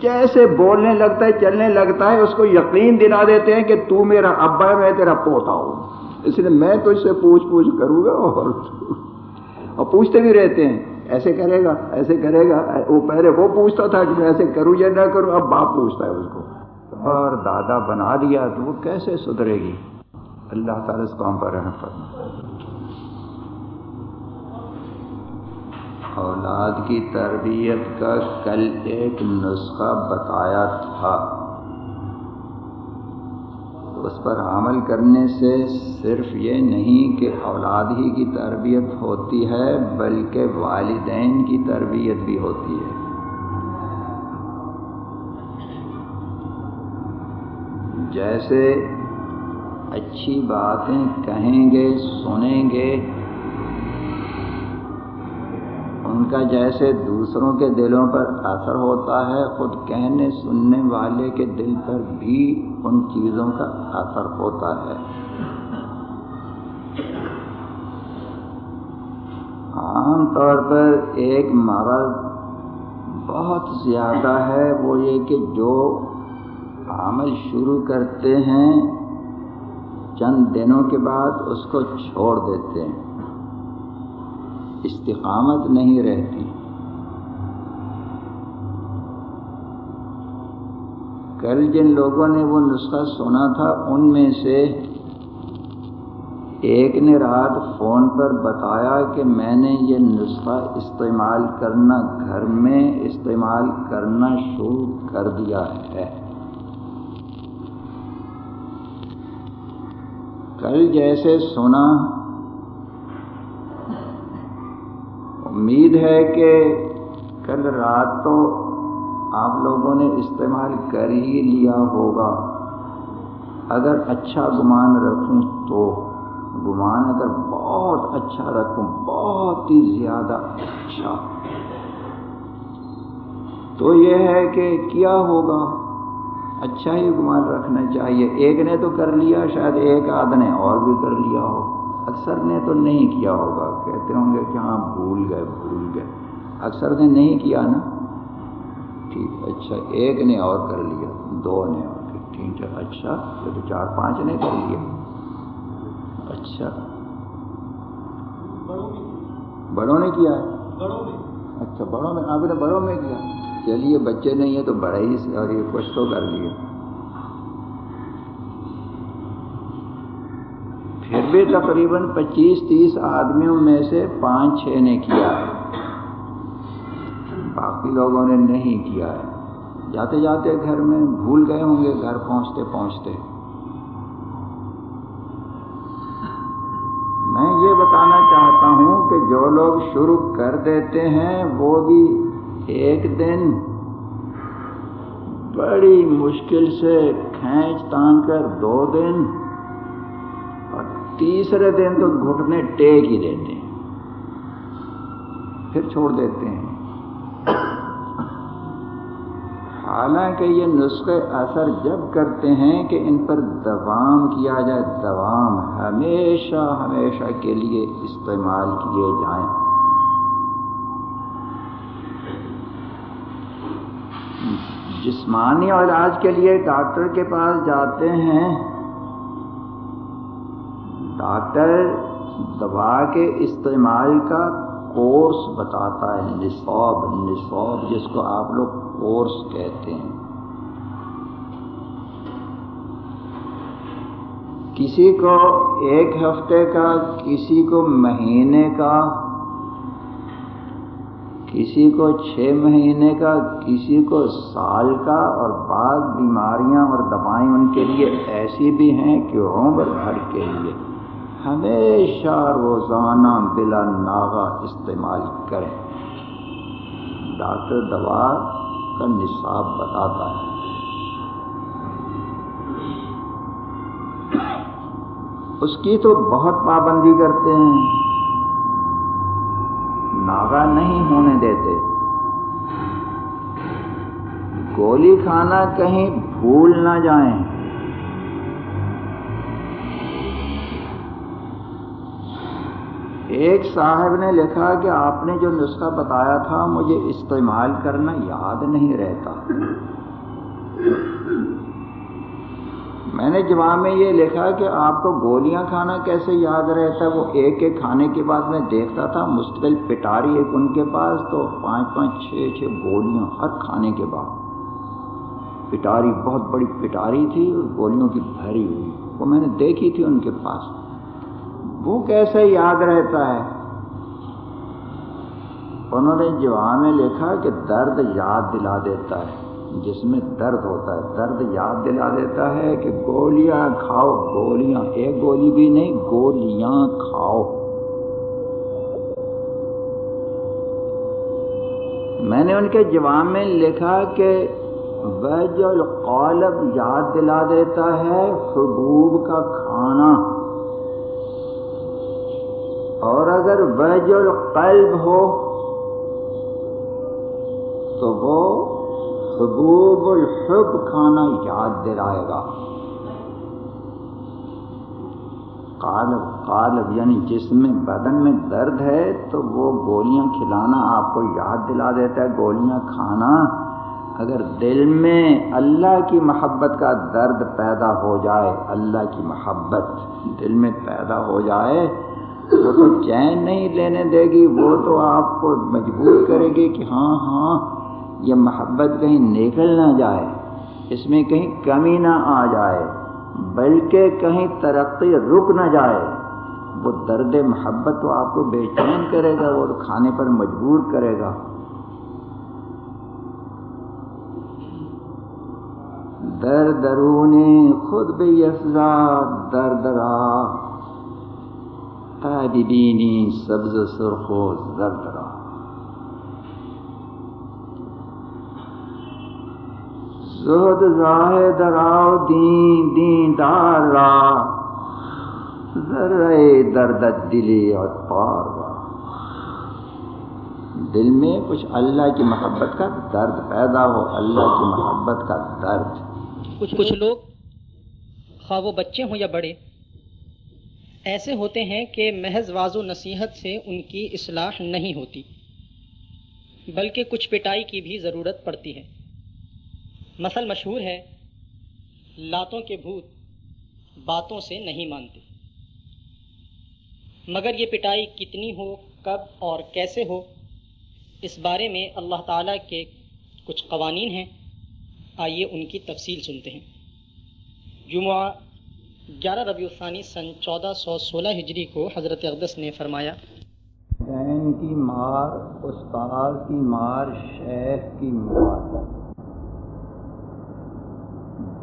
جیسے بولنے لگتا ہے، چلنے لگتا ہے، اس کو یقین دلا دیتے ہیں کہ تو میرا ابا ہے، میں تیرا پوتا ہوں۔ اس لیے میں تو اس سے پوچھ پوچھ کروں گا اور [laughs] اور پوچھتے بھی رہتے ہیں۔ ایسے کرے گا، ایسے کرے گا۔ وہ پہلے وہ پوچھتا تھا کہ میں ایسے کروں یا نہ کروں، اب باپ پوچھتا ہے اس کو۔ اور دادا بنا دیا تو وہ کیسے سدھرے گی؟ اللہ تعالیٰ اس قوم پر رحم فرما اولاد کی تربیت کا کل ایک نسخہ بتایا تھا۔ اس پر عمل کرنے سے صرف یہ نہیں کہ اولاد ہی کی تربیت ہوتی ہے، بلکہ والدین کی تربیت بھی ہوتی ہے۔ جیسے اچھی باتیں کہیں گے، سنیں گے ان کا جیسے دوسروں کے دلوں پر اثر ہوتا ہے، خود کہنے، سننے والے کے دل پر بھی ان چیزوں کا اثر ہوتا ہے۔ عام طور پر ایک مرض بہت زیادہ ہے، وہ یہ کہ جو عمل شروع کرتے ہیں، چند دنوں کے بعد اس کو چھوڑ دیتے ہیں۔ استقامت نہیں رہتی۔ کل جن لوگوں نے وہ نسخہ سنا تھا، ان میں سے ایک نے رات فون پر بتایا کہ میں نے یہ نسخہ استعمال کرنا، گھر میں استعمال کرنا شروع کر دیا ہے۔ کل جیسے سنا امید ہے کہ کل رات تو آپ لوگوں نے استعمال کر ہی لیا ہوگا۔ اگر اچھا گمان رکھوں تو گمان اگر بہت اچھا رکھوں، بہت ہی زیادہ اچھا۔ تو یہ ہے کہ کیا ہوگا؟ اچھا ہی گمان رکھنا چاہیے۔ ایک نے تو کر لیا، شاید ایک آدھ نے اور بھی کر لیا ہو۔ اکثر نے تو نہیں کیا ہوگا کہتے ہوں گے کہ ہاں بھول گئے بھول گئے۔ اکثر نے نہیں کیا نا؟ ٹھیک اچھا ایک نے اور کر لیا دو نے اور ٹھیک ہے اچھا تو چار پانچ نے کر لیا۔ اچھا۔ بڑوں نے کیا؟ ہے اچھا بڑوں میں آپ نے بڑوں میں کیا۔ چلیے بچے نہیں ہیں تو بڑے ہی اور یہ کچھ تو کر لیے بھی تقریباً پچیس تیس آدمیوں میں سے پانچ چھ نے کیا ہے۔ باقی لوگوں نے نہیں کیا ہے۔ جاتے جاتے گھر میں بھول گئے ہوں گے، گھر پہنچتے پہنچتے۔ میں یہ بتانا چاہتا ہوں کہ جو لوگ شروع کر دیتے ہیں، وہ بھی ایک دن بڑی مشکل سے کھینچ تان کر دو دن تیسرے دن تو گھٹنے ٹیک ہی دیتے ہیں۔ پھر چھوڑ دیتے ہیں۔ حالانکہ یہ نسخے اثر جب کرتے ہیں کہ ان پر دوام کیا جائے، دوام ہمیشہ ہمیشہ کے لیے استعمال کیے جائیں۔ جسمانی علاج کے لیے ڈاکٹر کے پاس جاتے ہیں۔ ڈاکٹر دوا کے استعمال کا کورس بتاتا ہے، نصاب نصاب جس کو آپ لوگ کورس کہتے ہیں۔ کسی کو ایک ہفتے کا، کسی کو مہینے کا، کسی کو چھ مہینے کا، کسی کو سال کا، اور بعض بیماریاں اور دوائیں ان کے لیے ایسی بھی ہیں کہ عمر بھر کے لیے۔ ہمیشہ روزانہ بلا ناغا استعمال کریں۔ ڈاکٹر دوا کا نصاب بتاتا ہے۔ اس کی تو بہت پابندی کرتے ہیں۔ ناغا نہیں ہونے دیتے۔ گولی کھانا کہیں بھول نہ جائیں۔ ایک صاحب نے لکھا کہ آپ نے جو نسخہ بتایا تھا مجھے استعمال کرنا یاد نہیں رہتا۔ میں نے جواب میں یہ لکھا کہ آپ کو گولیاں کھانا کیسے یاد رہتا ہے؟ وہ ایک ایک کھانے کے بعد میں دیکھتا تھا، مستقل پٹاری ایک ان کے پاس، تو پانچ پانچ چھ چھ گولیاں ہر کھانے کے بعد۔ پٹاری بہت بڑی پٹاری تھی، اور گولیوں کی بھری ہوئی۔ وہ میں نے دیکھی تھی ان کے پاس۔ وہ کیسے یاد رہتا ہے؟ انہوں نے جواب میں لکھا کہ درد یاد دلا دیتا ہے، جس میں درد ہوتا ہے۔ درد یاد دلا دیتا ہے کہ گولیاں کھاؤ، گولیاں۔ ایک گولی بھی نہیں، گولیاں کھاؤ۔ میں نے ان کے جواب میں لکھا کہ ویج القالب یاد دلا دیتا ہے، حبوب کا کھانا۔ اگر ویج القلب ہو، تو وہ حبوب الحب کھانا یاد دلائے گا۔ قالب قالب یعنی جس میں بدن میں درد ہے، تو وہ گولیاں کھلانا آپ کو یاد دلا دیتا ہے۔ گولیاں کھانا اگر دل میں اللہ کی محبت کا درد پیدا ہو جائے، اللہ کی محبت دل میں پیدا ہو جائے چین نہیں لینے دے گی، وہ تو آپ کو مجبور کرے گی کہ ہاں ہاں یہ محبت کہیں نکل نہ جائے، اس میں کہیں کمی نہ آ جائے، بلکہ کہیں ترقی رک نہ جائے۔ وہ درد محبت تو آپ کو بے چین کرے گا، وہ کھانے پر مجبور کرے گا۔ در درونی خود بھی افزا درد را تابینی سبز سرخو زرد را. زہد زاہد راو دین دین دار را. ذرے درد دلی اور پار را. دل میں کچھ اللہ کی محبت کا درد پیدا ہو، اللہ کی محبت کا درد. کچھ کچھ لوگ خواہ وہ بچے ہوں یا بڑے ایسے ہوتے ہیں کہ محض واض و نصیحت سے ان کی اصلاح نہیں ہوتی، بلکہ کچھ پٹائی کی بھی ضرورت پڑتی ہے۔ مثل مشہور ہے، لاتوں کے بھوت باتوں سے نہیں مانتے۔ مگر یہ پٹائی کتنی ہو، کب اور کیسے ہو، اس بارے میں اللہ تعالیٰ کے کچھ قوانین ہیں۔ آئیے ان کی تفصیل سنتے ہیں۔ جمعہ گیارہ ربیع الثانی سن چودہ سو سولہ ہجری کو حضرت اقدس نے فرمایا کی مار، استاد کی مار، شیخ کی مار۔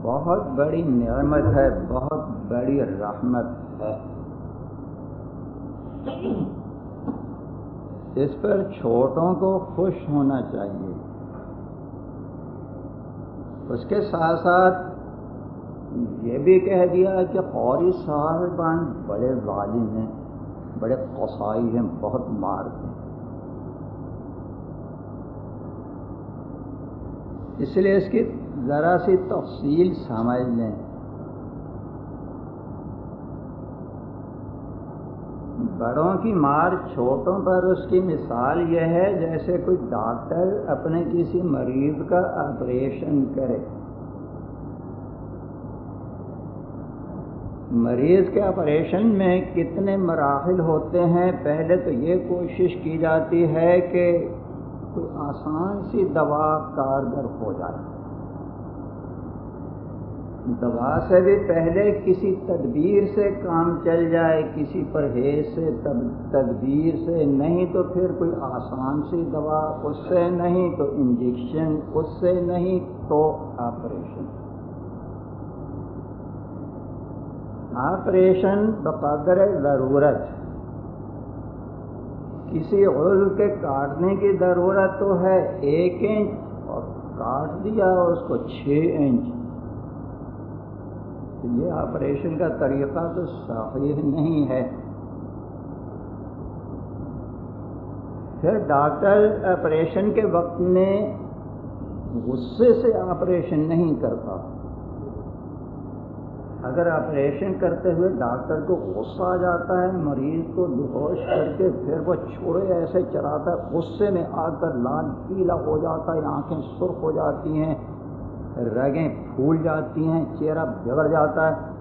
بہت بڑی نعمت ہے، بہت بڑی رحمت ہے۔ اس پر چھوٹوں کو خوش ہونا چاہیے۔ اس کے ساتھ ساتھ یہ بھی کہہ دیا کہ قوری صاحبان بڑے ظالم ہیں، بڑے قصائی ہیں، بہت مارتے ہیں۔ اس لیے اس کی ذرا سی تفصیل سمجھ لیں۔ بڑوں کی مار چھوٹوں پر اس کی مثال یہ ہے جیسے کوئی ڈاکٹر اپنے کسی مریض کا آپریشن کرے۔ مریض کے آپریشن میں کتنے مراحل ہوتے ہیں؟ پہلے تو یہ کوشش کی جاتی ہے کہ کوئی آسان سی دوا کارگر ہو جائے۔ دوا سے بھی پہلے کسی تدبیر سے کام چل جائے، کسی پرہیز سے تدبیر سے نہیں تو پھر کوئی آسان سی دوا اس سے نہیں تو انجیکشن اس سے نہیں تو آپریشن۔ آپریشن بقدر ضرورت۔ کسی عضو کے کاٹنے کی ضرورت تو ہے ایک انچ اور کاٹ دیا اس کو چھ انچ۔ یہ آپریشن کا طریقہ تو صحیح نہیں ہے۔ پھر ڈاکٹر آپریشن کے وقت میں غصے سے آپریشن نہیں کرتا۔ اگر آپریشن کرتے ہوئے ڈاکٹر کو غصہ آ جاتا ہے، مریض کو بہوش کر کے پھر وہ چھوڑے ایسے چلاتا ہے، غصے میں آ کر لال پیلا ہو جاتا ہے، آنکھیں سرخ ہو جاتی ہیں، رگیں پھول جاتی ہیں، چہرہ بگڑ جاتا ہے۔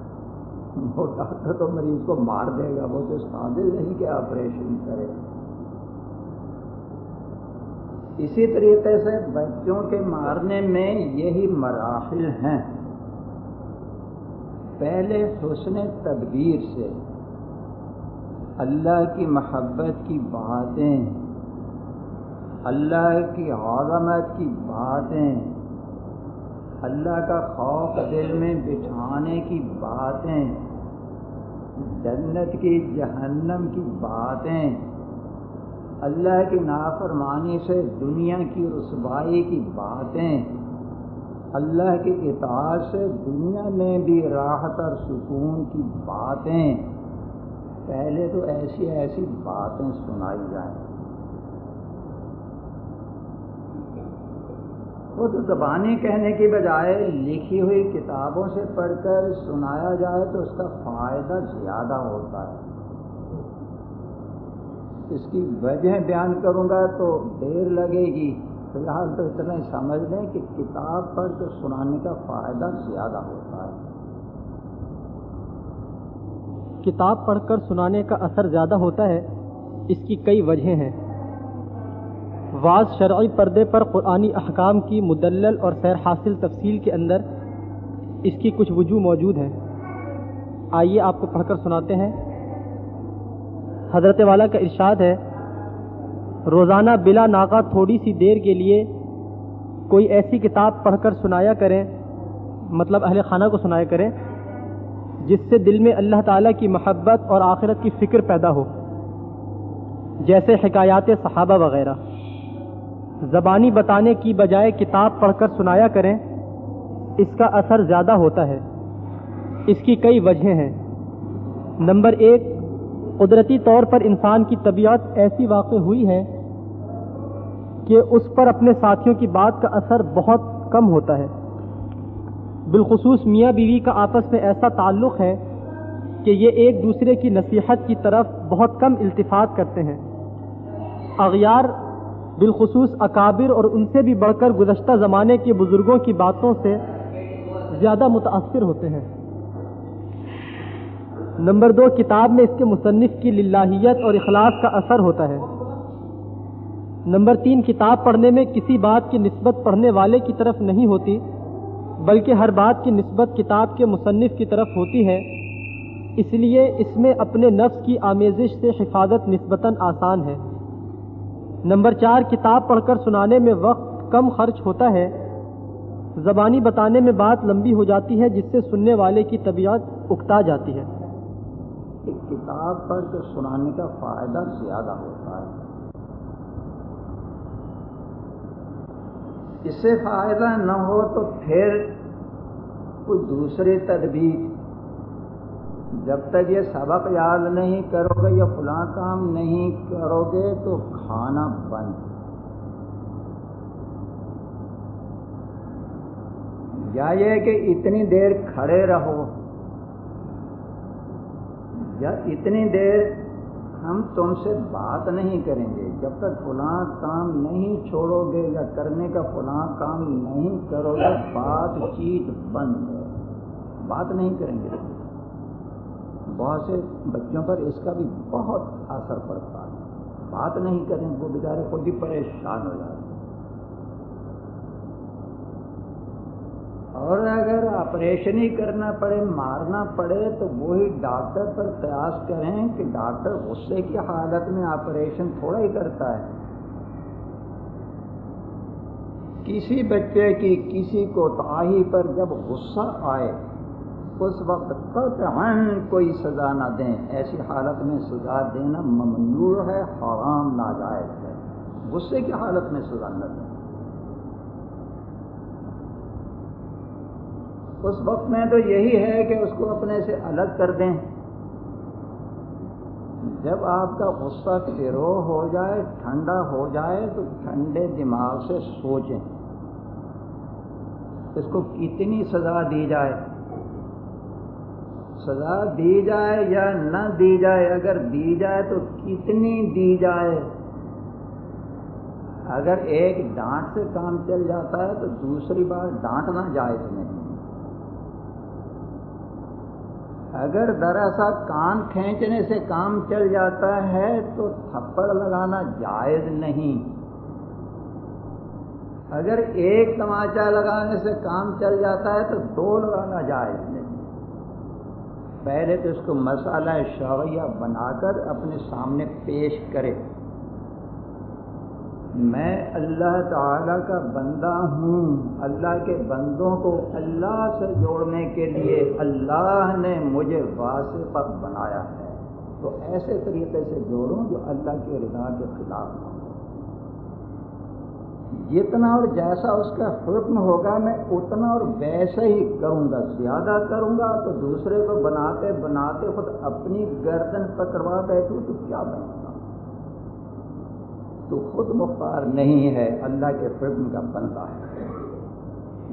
وہ ڈاکٹر تو مریض کو مار دے گا، وہ تو قابل نہیں کہ آپریشن کرے اسی طریقے سے بچوں کے مارنے میں یہی مراحل ہیں۔ پہلے حسن تدبیر سے اللہ کی محبت کی باتیں، اللہ کی عظمت کی باتیں، اللہ کا خوف دل میں بٹھانے کی باتیں، جنت کی، جہنم کی باتیں، اللہ کی نافرمانی سے دنیا کی رسوائی کی باتیں۔ اللہ کی اطاعت سے دنیا میں بھی راحت اور سکون کی باتیں، پہلے تو ایسی ایسی باتیں سنائی جائیں۔ خود زبانی کہنے کی بجائے لکھی ہوئی کتابوں سے پڑھ کر سنایا جائے تو اس کا فائدہ زیادہ ہوتا ہے۔ اس کی وجہ بیان کروں گا تو دیر لگے گی۔ فی الحال تو اتنا ہی سمجھ لیں کہ کتاب پڑھ کے سنانے کا فائدہ زیادہ ہوتا ہے۔ کتاب پڑھ کر سنانے کا اثر زیادہ ہوتا ہے، اس کی کئی وجہیں ہیں۔ بعض شرعی پردے پر قرآنی احکام کی مدلل اور سیر حاصل تفصیل کے اندر اس کی کچھ وجوہ موجود ہیں۔ آئیے آپ کو پڑھ کر سناتے ہیں۔ حضرت والا کا ارشاد ہے روزانہ بلا ناکہ تھوڑی سی دیر کے لیے کوئی ایسی کتاب پڑھ کر سنایا کریں مطلب اہل خانہ کو سنایا کریں، جس سے دل میں اللہ تعالیٰ کی محبت اور آخرت کی فکر پیدا ہو، جیسے حکایات صحابہ وغیرہ۔ زبانی بتانے کی بجائے کتاب پڑھ کر سنایا کریں، اس کا اثر زیادہ ہوتا ہے۔ اس کی کئی وجہیں ہیں۔ نمبر ایک، قدرتی طور پر انسان کی طبیعت ایسی واقع ہوئی ہے کہ اس پر اپنے ساتھیوں کی بات کا اثر بہت کم ہوتا ہے۔ بالخصوص میاں بیوی کا آپس میں ایسا تعلق ہے کہ یہ ایک دوسرے کی نصیحت کی طرف بہت کم التفات کرتے ہیں۔ اغیار بالخصوص اکابر اور ان سے بھی بڑھ کر گزشتہ زمانے کے بزرگوں کی باتوں سے زیادہ متاثر ہوتے ہیں۔ نمبر دو، کتاب میں اس کے مصنف کی للہیت اور اخلاص کا اثر ہوتا ہے۔ نمبر تین، کتاب پڑھنے میں کسی بات کی نسبت پڑھنے والے کی طرف نہیں ہوتی، بلکہ ہر بات کی نسبت کتاب کے مصنف کی طرف ہوتی ہے۔ اس لیے اس میں اپنے نفس کی آمیزش سے حفاظت نسبتاً آسان ہے۔ نمبر چار، کتاب پڑھ کر سنانے میں وقت کم خرچ ہوتا ہے۔ زبانی بتانے میں بات لمبی ہو جاتی ہے، جس سے سننے والے کی طبیعت اکتا جاتی ہے۔ کتاب پڑھ کے سنانے کا فائدہ زیادہ ہوتا ہے۔ اس سے فائدہ نہ ہو تو پھر کوئی دوسری تدبیر۔ جب تک یہ سبق یاد نہیں کرو گے یا فلاں کام نہیں کرو گے تو کھانا بند۔ یا یہ کہ اتنی دیر کھڑے رہو۔ یا اتنی دیر ہم تم سے بات نہیں کریں گے۔ جب تک فلاں کام نہیں چھوڑو گے یا کرنے کا فلاں کام نہیں کرو گے، بات چیت بند ہے۔ بات نہیں کریں گے۔ بہت سے بچوں پر اس کا بھی بہت اثر پڑتا ہے۔ بات نہیں کریں وہ بیچارے خود ہی پریشان ہو جاتے اور اگر آپریشن ہی کرنا پڑے، مارنا پڑے، تو وہی ڈاکٹر پر قیاس کریں کہ ڈاکٹر غصے کی حالت میں آپریشن تھوڑا ہی کرتا ہے۔ کسی بچے کی کسی کو تاہی پر جب غصہ آئے، اس وقت قطعاً کوئی سزا نہ دیں۔ ایسی حالت میں سزا دینا ممنوع ہے، حرام، ناجائز ہے۔ غصے کی حالت میں سزا نہ دیں۔ اس وقت میں تو یہی ہے کہ اس کو اپنے سے الگ کر دیں۔ جب آپ کا غصہ فروغ ہو جائے، ٹھنڈا ہو جائے، تو ٹھنڈے دماغ سے سوچیں۔ اس کو کتنی سزا دی جائے۔ سزا دی جائے یا نہ دی جائے، اگر دی جائے تو کتنی دی جائے۔ اگر ایک ڈانٹ سے کام چل جاتا ہے تو دوسری بار ڈانٹنا جائز نہیں۔ اگر دراصل کان کھینچنے سے کام چل جاتا ہے تو تھپڑ لگانا جائز نہیں۔ اگر ایک تماچا لگانے سے کام چل جاتا ہے تو دو لگانا جائز نہیں۔ پہلے تو اس کو مسالہ شویہ بنا کر اپنے سامنے پیش کرے میں اللہ تعالی کا بندہ ہوں، اللہ کے بندوں کو اللہ سے جوڑنے کے لیے اللہ نے مجھے واسطہ بنایا ہے۔ تو ایسے طریقے سے جوڑوں جو اللہ کے رضا کے خلاف ہوں۔ جتنا اور جیسا اس کا حکم ہوگا، میں اتنا اور ویسا ہی کروں گا۔ زیادہ کروں گا تو دوسرے کو بناتے بناتے خود اپنی گردن پکڑوا بیٹھوں تو کیا بنے تو خود مختار نہیں ہے، اللہ کے حکم کا بندہ ہے۔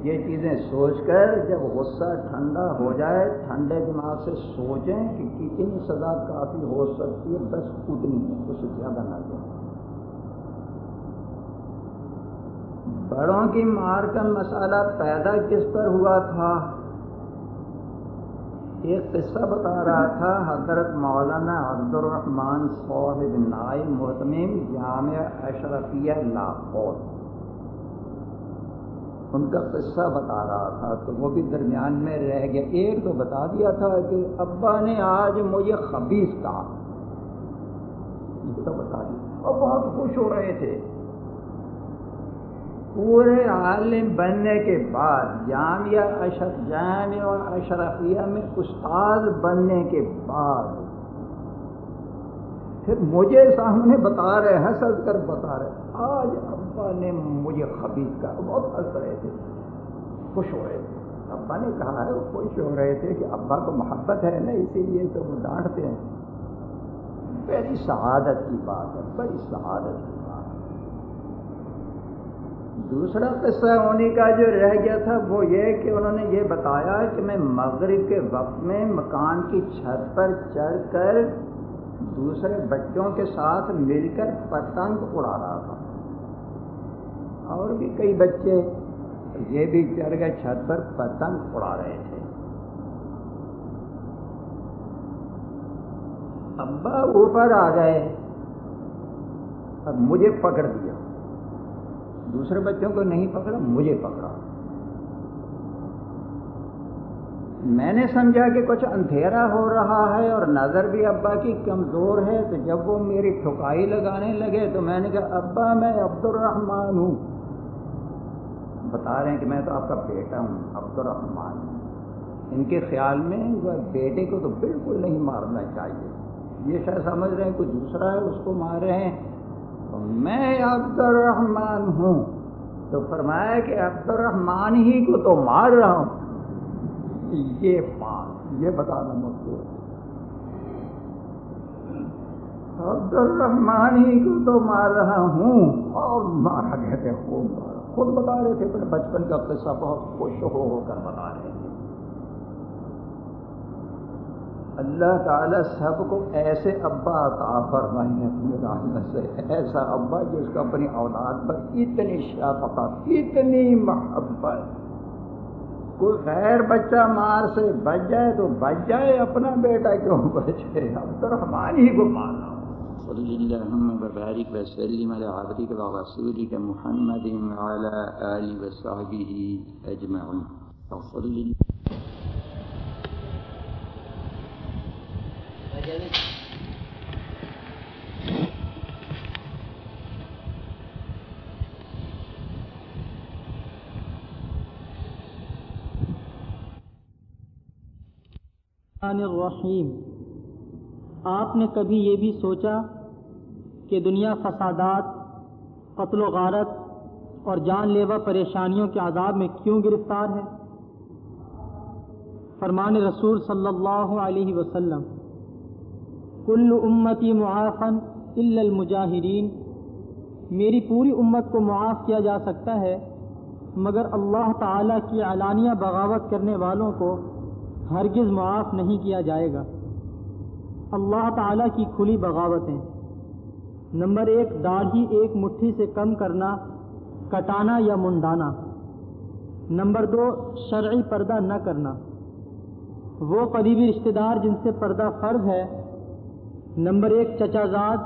یہ چیزیں سوچ کر جب غصہ ٹھنڈا ہو جائے، ٹھنڈے دماغ سے سوچیں کہ کتنی سزا کافی ہو سکتی ہے، بس اتنی اس سے زیادہ نہ دیں بڑوں کی مار کا مسئلہ پیدا کس پر ہوا تھا؟ ایک قصہ بتا رہا تھا، حضرت مولانا عبد الرحمان صاحب نائی محتمیم جامع اشرفیہ لاہور۔ ان کا قصہ بتا رہا تھا، تو وہ بھی درمیان میں رہ گیا۔ ایک تو بتا دیا تھا کہ ابا نے آج مجھے خبیص کہا۔ یہ تو بتا دیا۔ اور بہت خوش ہو رہے تھے۔ پورے عالم بننے کے بعد جامعہ اشر جامع اور اشرفیہ میں استاد بننے کے بعد۔ پھر مجھے سامنے بتا رہے ہنس کر بتا رہے آج ابا نے مجھے خبیز کا بہت ہنس رہے تھے، خوش ہو رہے تھے۔ ابا نے کہا ہے وہ خوش ہو رہے تھے کہ ابا کو محبت ہے نا، اسی لیے تو وہ ڈانٹتے ہیں۔ بڑی شہادت کی بات ہے، بڑی شہادت کی دوسرا قصہ ہونے کا جو رہ گیا تھا وہ یہ کہ انہوں نے یہ بتایا کہ میں مغرب کے وقت میں مکان کی چھت پر چڑھ کر دوسرے بچوں کے ساتھ مل کر پتنگ اڑا رہا تھا۔ اور بھی کئی بچے یہ بھی چڑھ گئے چھت پر پتنگ اڑا رہے تھے۔ ابا اوپر آ گئے۔ اب مجھے پکڑ دیا۔ دوسرے بچوں کو نہیں پکڑا، مجھے پکڑا۔ میں نے سمجھا کہ کچھ اندھیرا ہو رہا ہے اور نظر بھی ابا کی کمزور ہے، تو جب وہ میری ٹھکائی لگانے لگے تو میں نے کہا، ابا، میں عبد الرحمان ہوں۔ بتا رہے ہیں کہ میں تو آپ کا بیٹا ہوں عبد الرحمان ان کے خیال میں بیٹے کو تو بالکل نہیں مارنا چاہیے۔ یہ شاید سمجھ رہے ہیں، کوئی دوسرا ہے، اس کو مار رہے ہیں۔ میں عبد الرحمان ہوں۔ تو فرمایا کہ عبد الرحمان ہی کو تو مار رہا ہوں۔ یہ بات، یہ بتانا مقصود عبد الرحمان ہی کو تو مار رہا ہوں۔ اور مارا گیا تھے خوب خود بتا رہے تھے بچپن کا قصہ بہت خوش ہو ہو کر بتا رہے تھے۔ اللہ تعالیٰ سب کو ایسے ابا عطا فرمائیں اپنی رحمت سے۔ ایسا ابا جس کو اپنی اولاد پر اتنی شفقت اتنی محبت۔ کوئی غیر بچہ مار سے بچ جائے تو بچ جائے اپنا بیٹا کیوں بچے؟ اب تو ہماری ہی کو مارنا صلی اللہم وبارک وسلم علی عبدک و رسولک محمد وعلی آلہ وصحبہ اجمعین۔ صلی اللہ الرحیم۔ آپ نے کبھی یہ بھی سوچا کہ دنیا فسادات، قتل و غارت اور جان لیوا پریشانیوں کے عذاب میں کیوں گرفتار ہے؟ فرمان رسول صلی اللہ علیہ وسلم۔ کل امتی معافن الا المجاہرین میری پوری امت کو معاف کیا جا سکتا ہے، مگر اللہ تعالیٰ کی علانیہ بغاوت کرنے والوں کو ہرگز معاف نہیں کیا جائے گا۔ اللہ تعالیٰ کی کھلی بغاوتیں۔ نمبر ایک، داڑھی ایک مٹھی سے کم کرنا، کٹانا یا منڈانا۔ نمبر دو، شرعی پردہ نہ کرنا۔ وہ قریبی رشتہ دار جن سے پردہ فرض ہے نمبر ایک چچا زاد،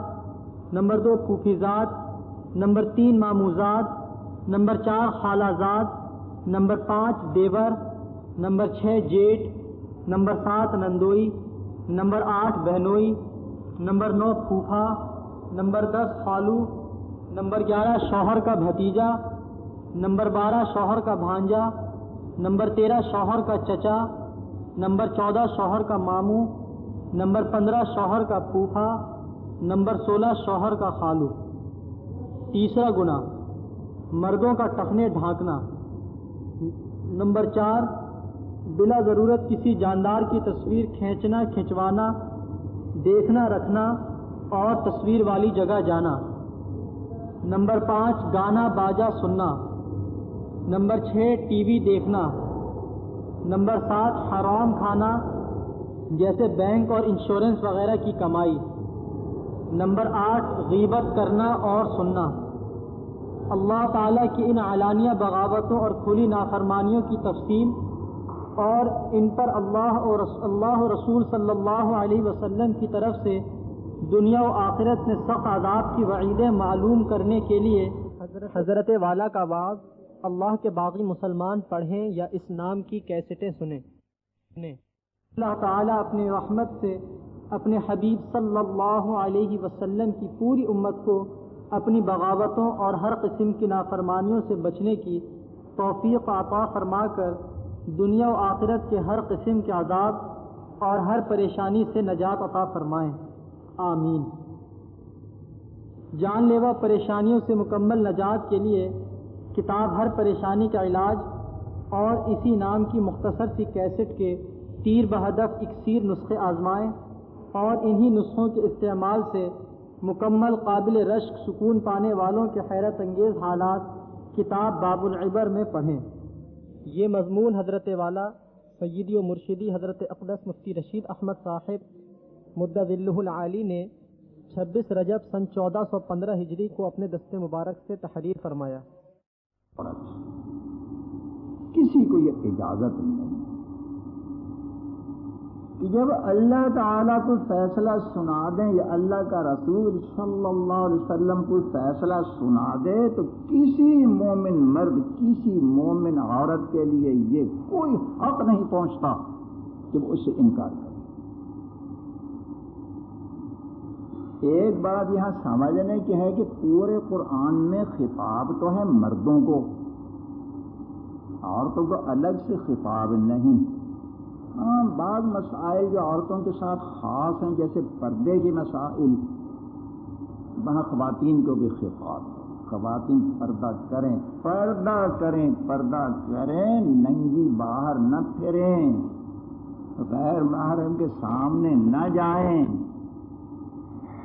نمبر دو پھوپھی زاد، نمبر تین ماموزاد نمبر چار خالہ زاد، نمبر پانچ دیور، نمبر چھ جیٹ، نمبر سات نندوئی، نمبر آٹھ بہنوئی، نمبر نو پھوپھا، نمبر دس خالو، نمبر گیارہ شوہر کا بھتیجا، نمبر بارہ شوہر کا بھانجا، نمبر تیرہ شوہر کا چچا، نمبر چودہ شوہر کا ماموں نمبر پندرہ شوہر کا پھوپھا، نمبر سولہ شوہر کا خالو۔ تیسرا گنا مردوں کا ٹخنے ڈھانکنا۔ نمبر چار، بلا ضرورت کسی جاندار کی تصویر کھینچنا، کھنچوانا، دیکھنا، رکھنا اور تصویر والی جگہ جانا۔ نمبر پانچ، گانا، باجا، سننا۔ نمبر چھ، ٹی وی دیکھنا۔ نمبر سات، حرام کھانا۔ جیسے بینک اور انشورنس وغیرہ کی کمائی۔ نمبر آٹھ، غیبت کرنا اور سننا۔ اللہ تعالیٰ کی ان اعلانیہ بغاوتوں اور کھلی نافرمانیوں کی تفصیل اور ان پر اللہ اور اللہ رسول صلی اللہ علیہ وسلم کی طرف سے دنیا و آخرت میں سخت عذاب کی وعیدیں معلوم کرنے کے لیے حضرت والا کا بعض اللہ کے باقی مسلمان پڑھیں یا اس نام کی کیسٹیں سنیں۔ اللہ تعالیٰ اپنی رحمت سے اپنے حبیب صلی اللہ علیہ وسلم کی پوری امت کو اپنی بغاوتوں اور ہر قسم کی نافرمانیوں سے بچنے کی توفیق عطا فرما کر دنیا و آخرت کے ہر قسم کے عذاب اور ہر پریشانی سے نجات عطا فرمائیں۔ آمین۔ جان لیوا پریشانیوں سے مکمل نجات کے لیے کتاب ہر پریشانی کا علاج اور اسی نام کی مختصر سی کیسٹ کے تیر بہدف اکثیر نسخے آزمائیں اور انہی نسخوں کے استعمال سے مکمل قابل رشک سکون پانے والوں کے حیرت انگیز حالات کتاب باب العبر میں پڑھیں۔ یہ مضمون حضرت والا سیدی و مرشدی حضرت اقدس مفتی رشید احمد صاحب مدد العالی نے چھبیس رجب سن چودہ سو پندرہ ہجری کو اپنے دست مبارک سے تحریر فرمایا۔ کسی کو یہ اجازت نہیں۔ کہ جب اللہ تعالیٰ کو فیصلہ سنا دیں یا اللہ کا رسول صلی اللہ علیہ وسلم کو فیصلہ سنا دے، تو کسی مومن مرد، کسی مومن عورت کے لیے یہ کوئی حق نہیں پہنچتا کہ وہ اس سے انکار کرے۔ ایک بات یہاں سمجھنے کی ہے کہ پورے قرآن میں خطاب تو ہے مردوں کو، عورتوں کو الگ سے خطاب نہیں۔ بعض مسائل جو عورتوں کے ساتھ خاص ہیں، جیسے پردے کے مسائل، وہاں خواتین کو بھی خفاف خواتین پردہ کریں پردہ کریں پردہ کریں، ننگی باہر نہ پھریں، غیر محرم کے سامنے نہ جائیں۔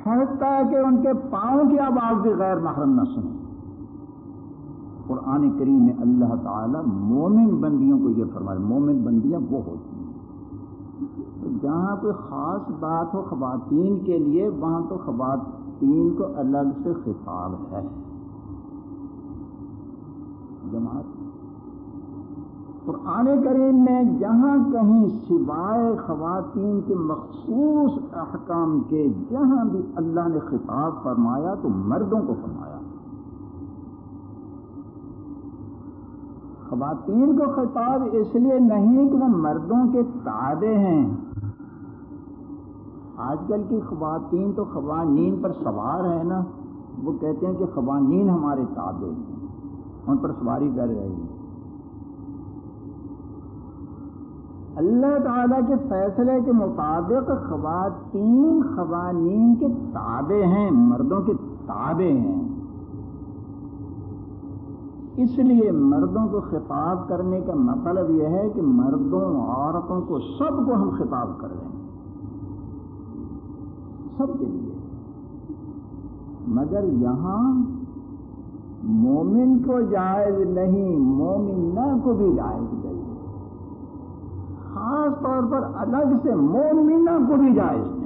حتیٰ کہ ان کے پاؤں کی آواز بھی غیر محرم نہ سنیں۔ قرآن کریم میں اللہ تعالیٰ مومن بندیوں کو یہ فرمائے مومن بندیاں وہ ہوتی ہیں۔ جہاں کوئی خاص بات ہو خواتین کے لیے، وہاں تو خواتین کو الگ سے خطاب ہے۔ جماعت، قرآن کریم میں جہاں کہیں سوائے خواتین کے مخصوص احکام کے، جہاں بھی اللہ نے خطاب فرمایا تو مردوں کو فرمایا۔ خواتین کو خطاب اس لیے نہیں کہ وہ مردوں کے تابے ہیں۔ آج کل کی خواتین تو خوانین پر سوار ہے نا۔ وہ کہتے ہیں کہ خوانین ہمارے تابے ان پر سواری کر رہی ہیں۔ اللہ تعالیٰ کے فیصلے کے مطابق خواتین خوانین کے تابے ہیں، مردوں کے تابے ہیں۔ اس لیے مردوں کو خطاب کرنے کا مطلب یہ ہے کہ مردوں عورتوں کو سب کو ہم خطاب کر رہے ہیں۔ سب کے لیے۔ مگر یہاں مومن کو جائز نہیں، مومنہ کو بھی جائز نہیں۔ خاص طور پر الگ سے مومنہ کو بھی جائز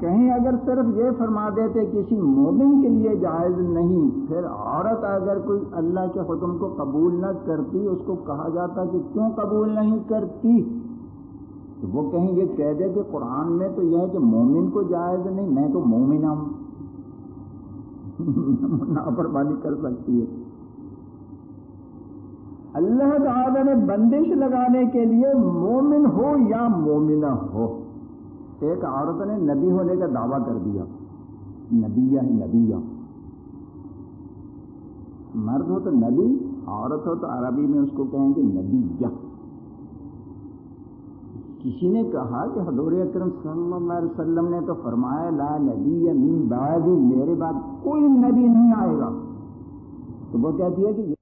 کہیں اگر صرف یہ فرما دیتے کسی مومن کے لیے جائز نہیں، پھر عورت اگر کوئی اللہ کے حکم کو قبول نہ کرتی، اس کو کہا جاتا کہ کیوں قبول نہیں کرتی؟ تو وہ کہیں یہ کہہ دے کہ قرآن میں تو یہ ہے کہ مومن کو جائز نہیں، میں تو مومنہ ہوں۔ [laughs] نافرمانی کر سکتی ہے۔ اللہ تعالی نے بندش لگانے کے لیے مومن ہو یا مومنہ ہو؟ ایک عورت نے نبی ہونے کا دعویٰ کر دیا۔ نبیہ ہی نبیہ۔ مرد ہو تو نبی، عورت ہو تو عربی میں اس کو کہیں گے نبیہ۔ کسی نے کہا کہ حضور اکرم صلی اللہ علیہ وسلم نے تو فرمایا، لا نبی من بعدی، میرے بعد کوئی نبی نہیں آئے گا۔ تو وہ کہتی ہے کہ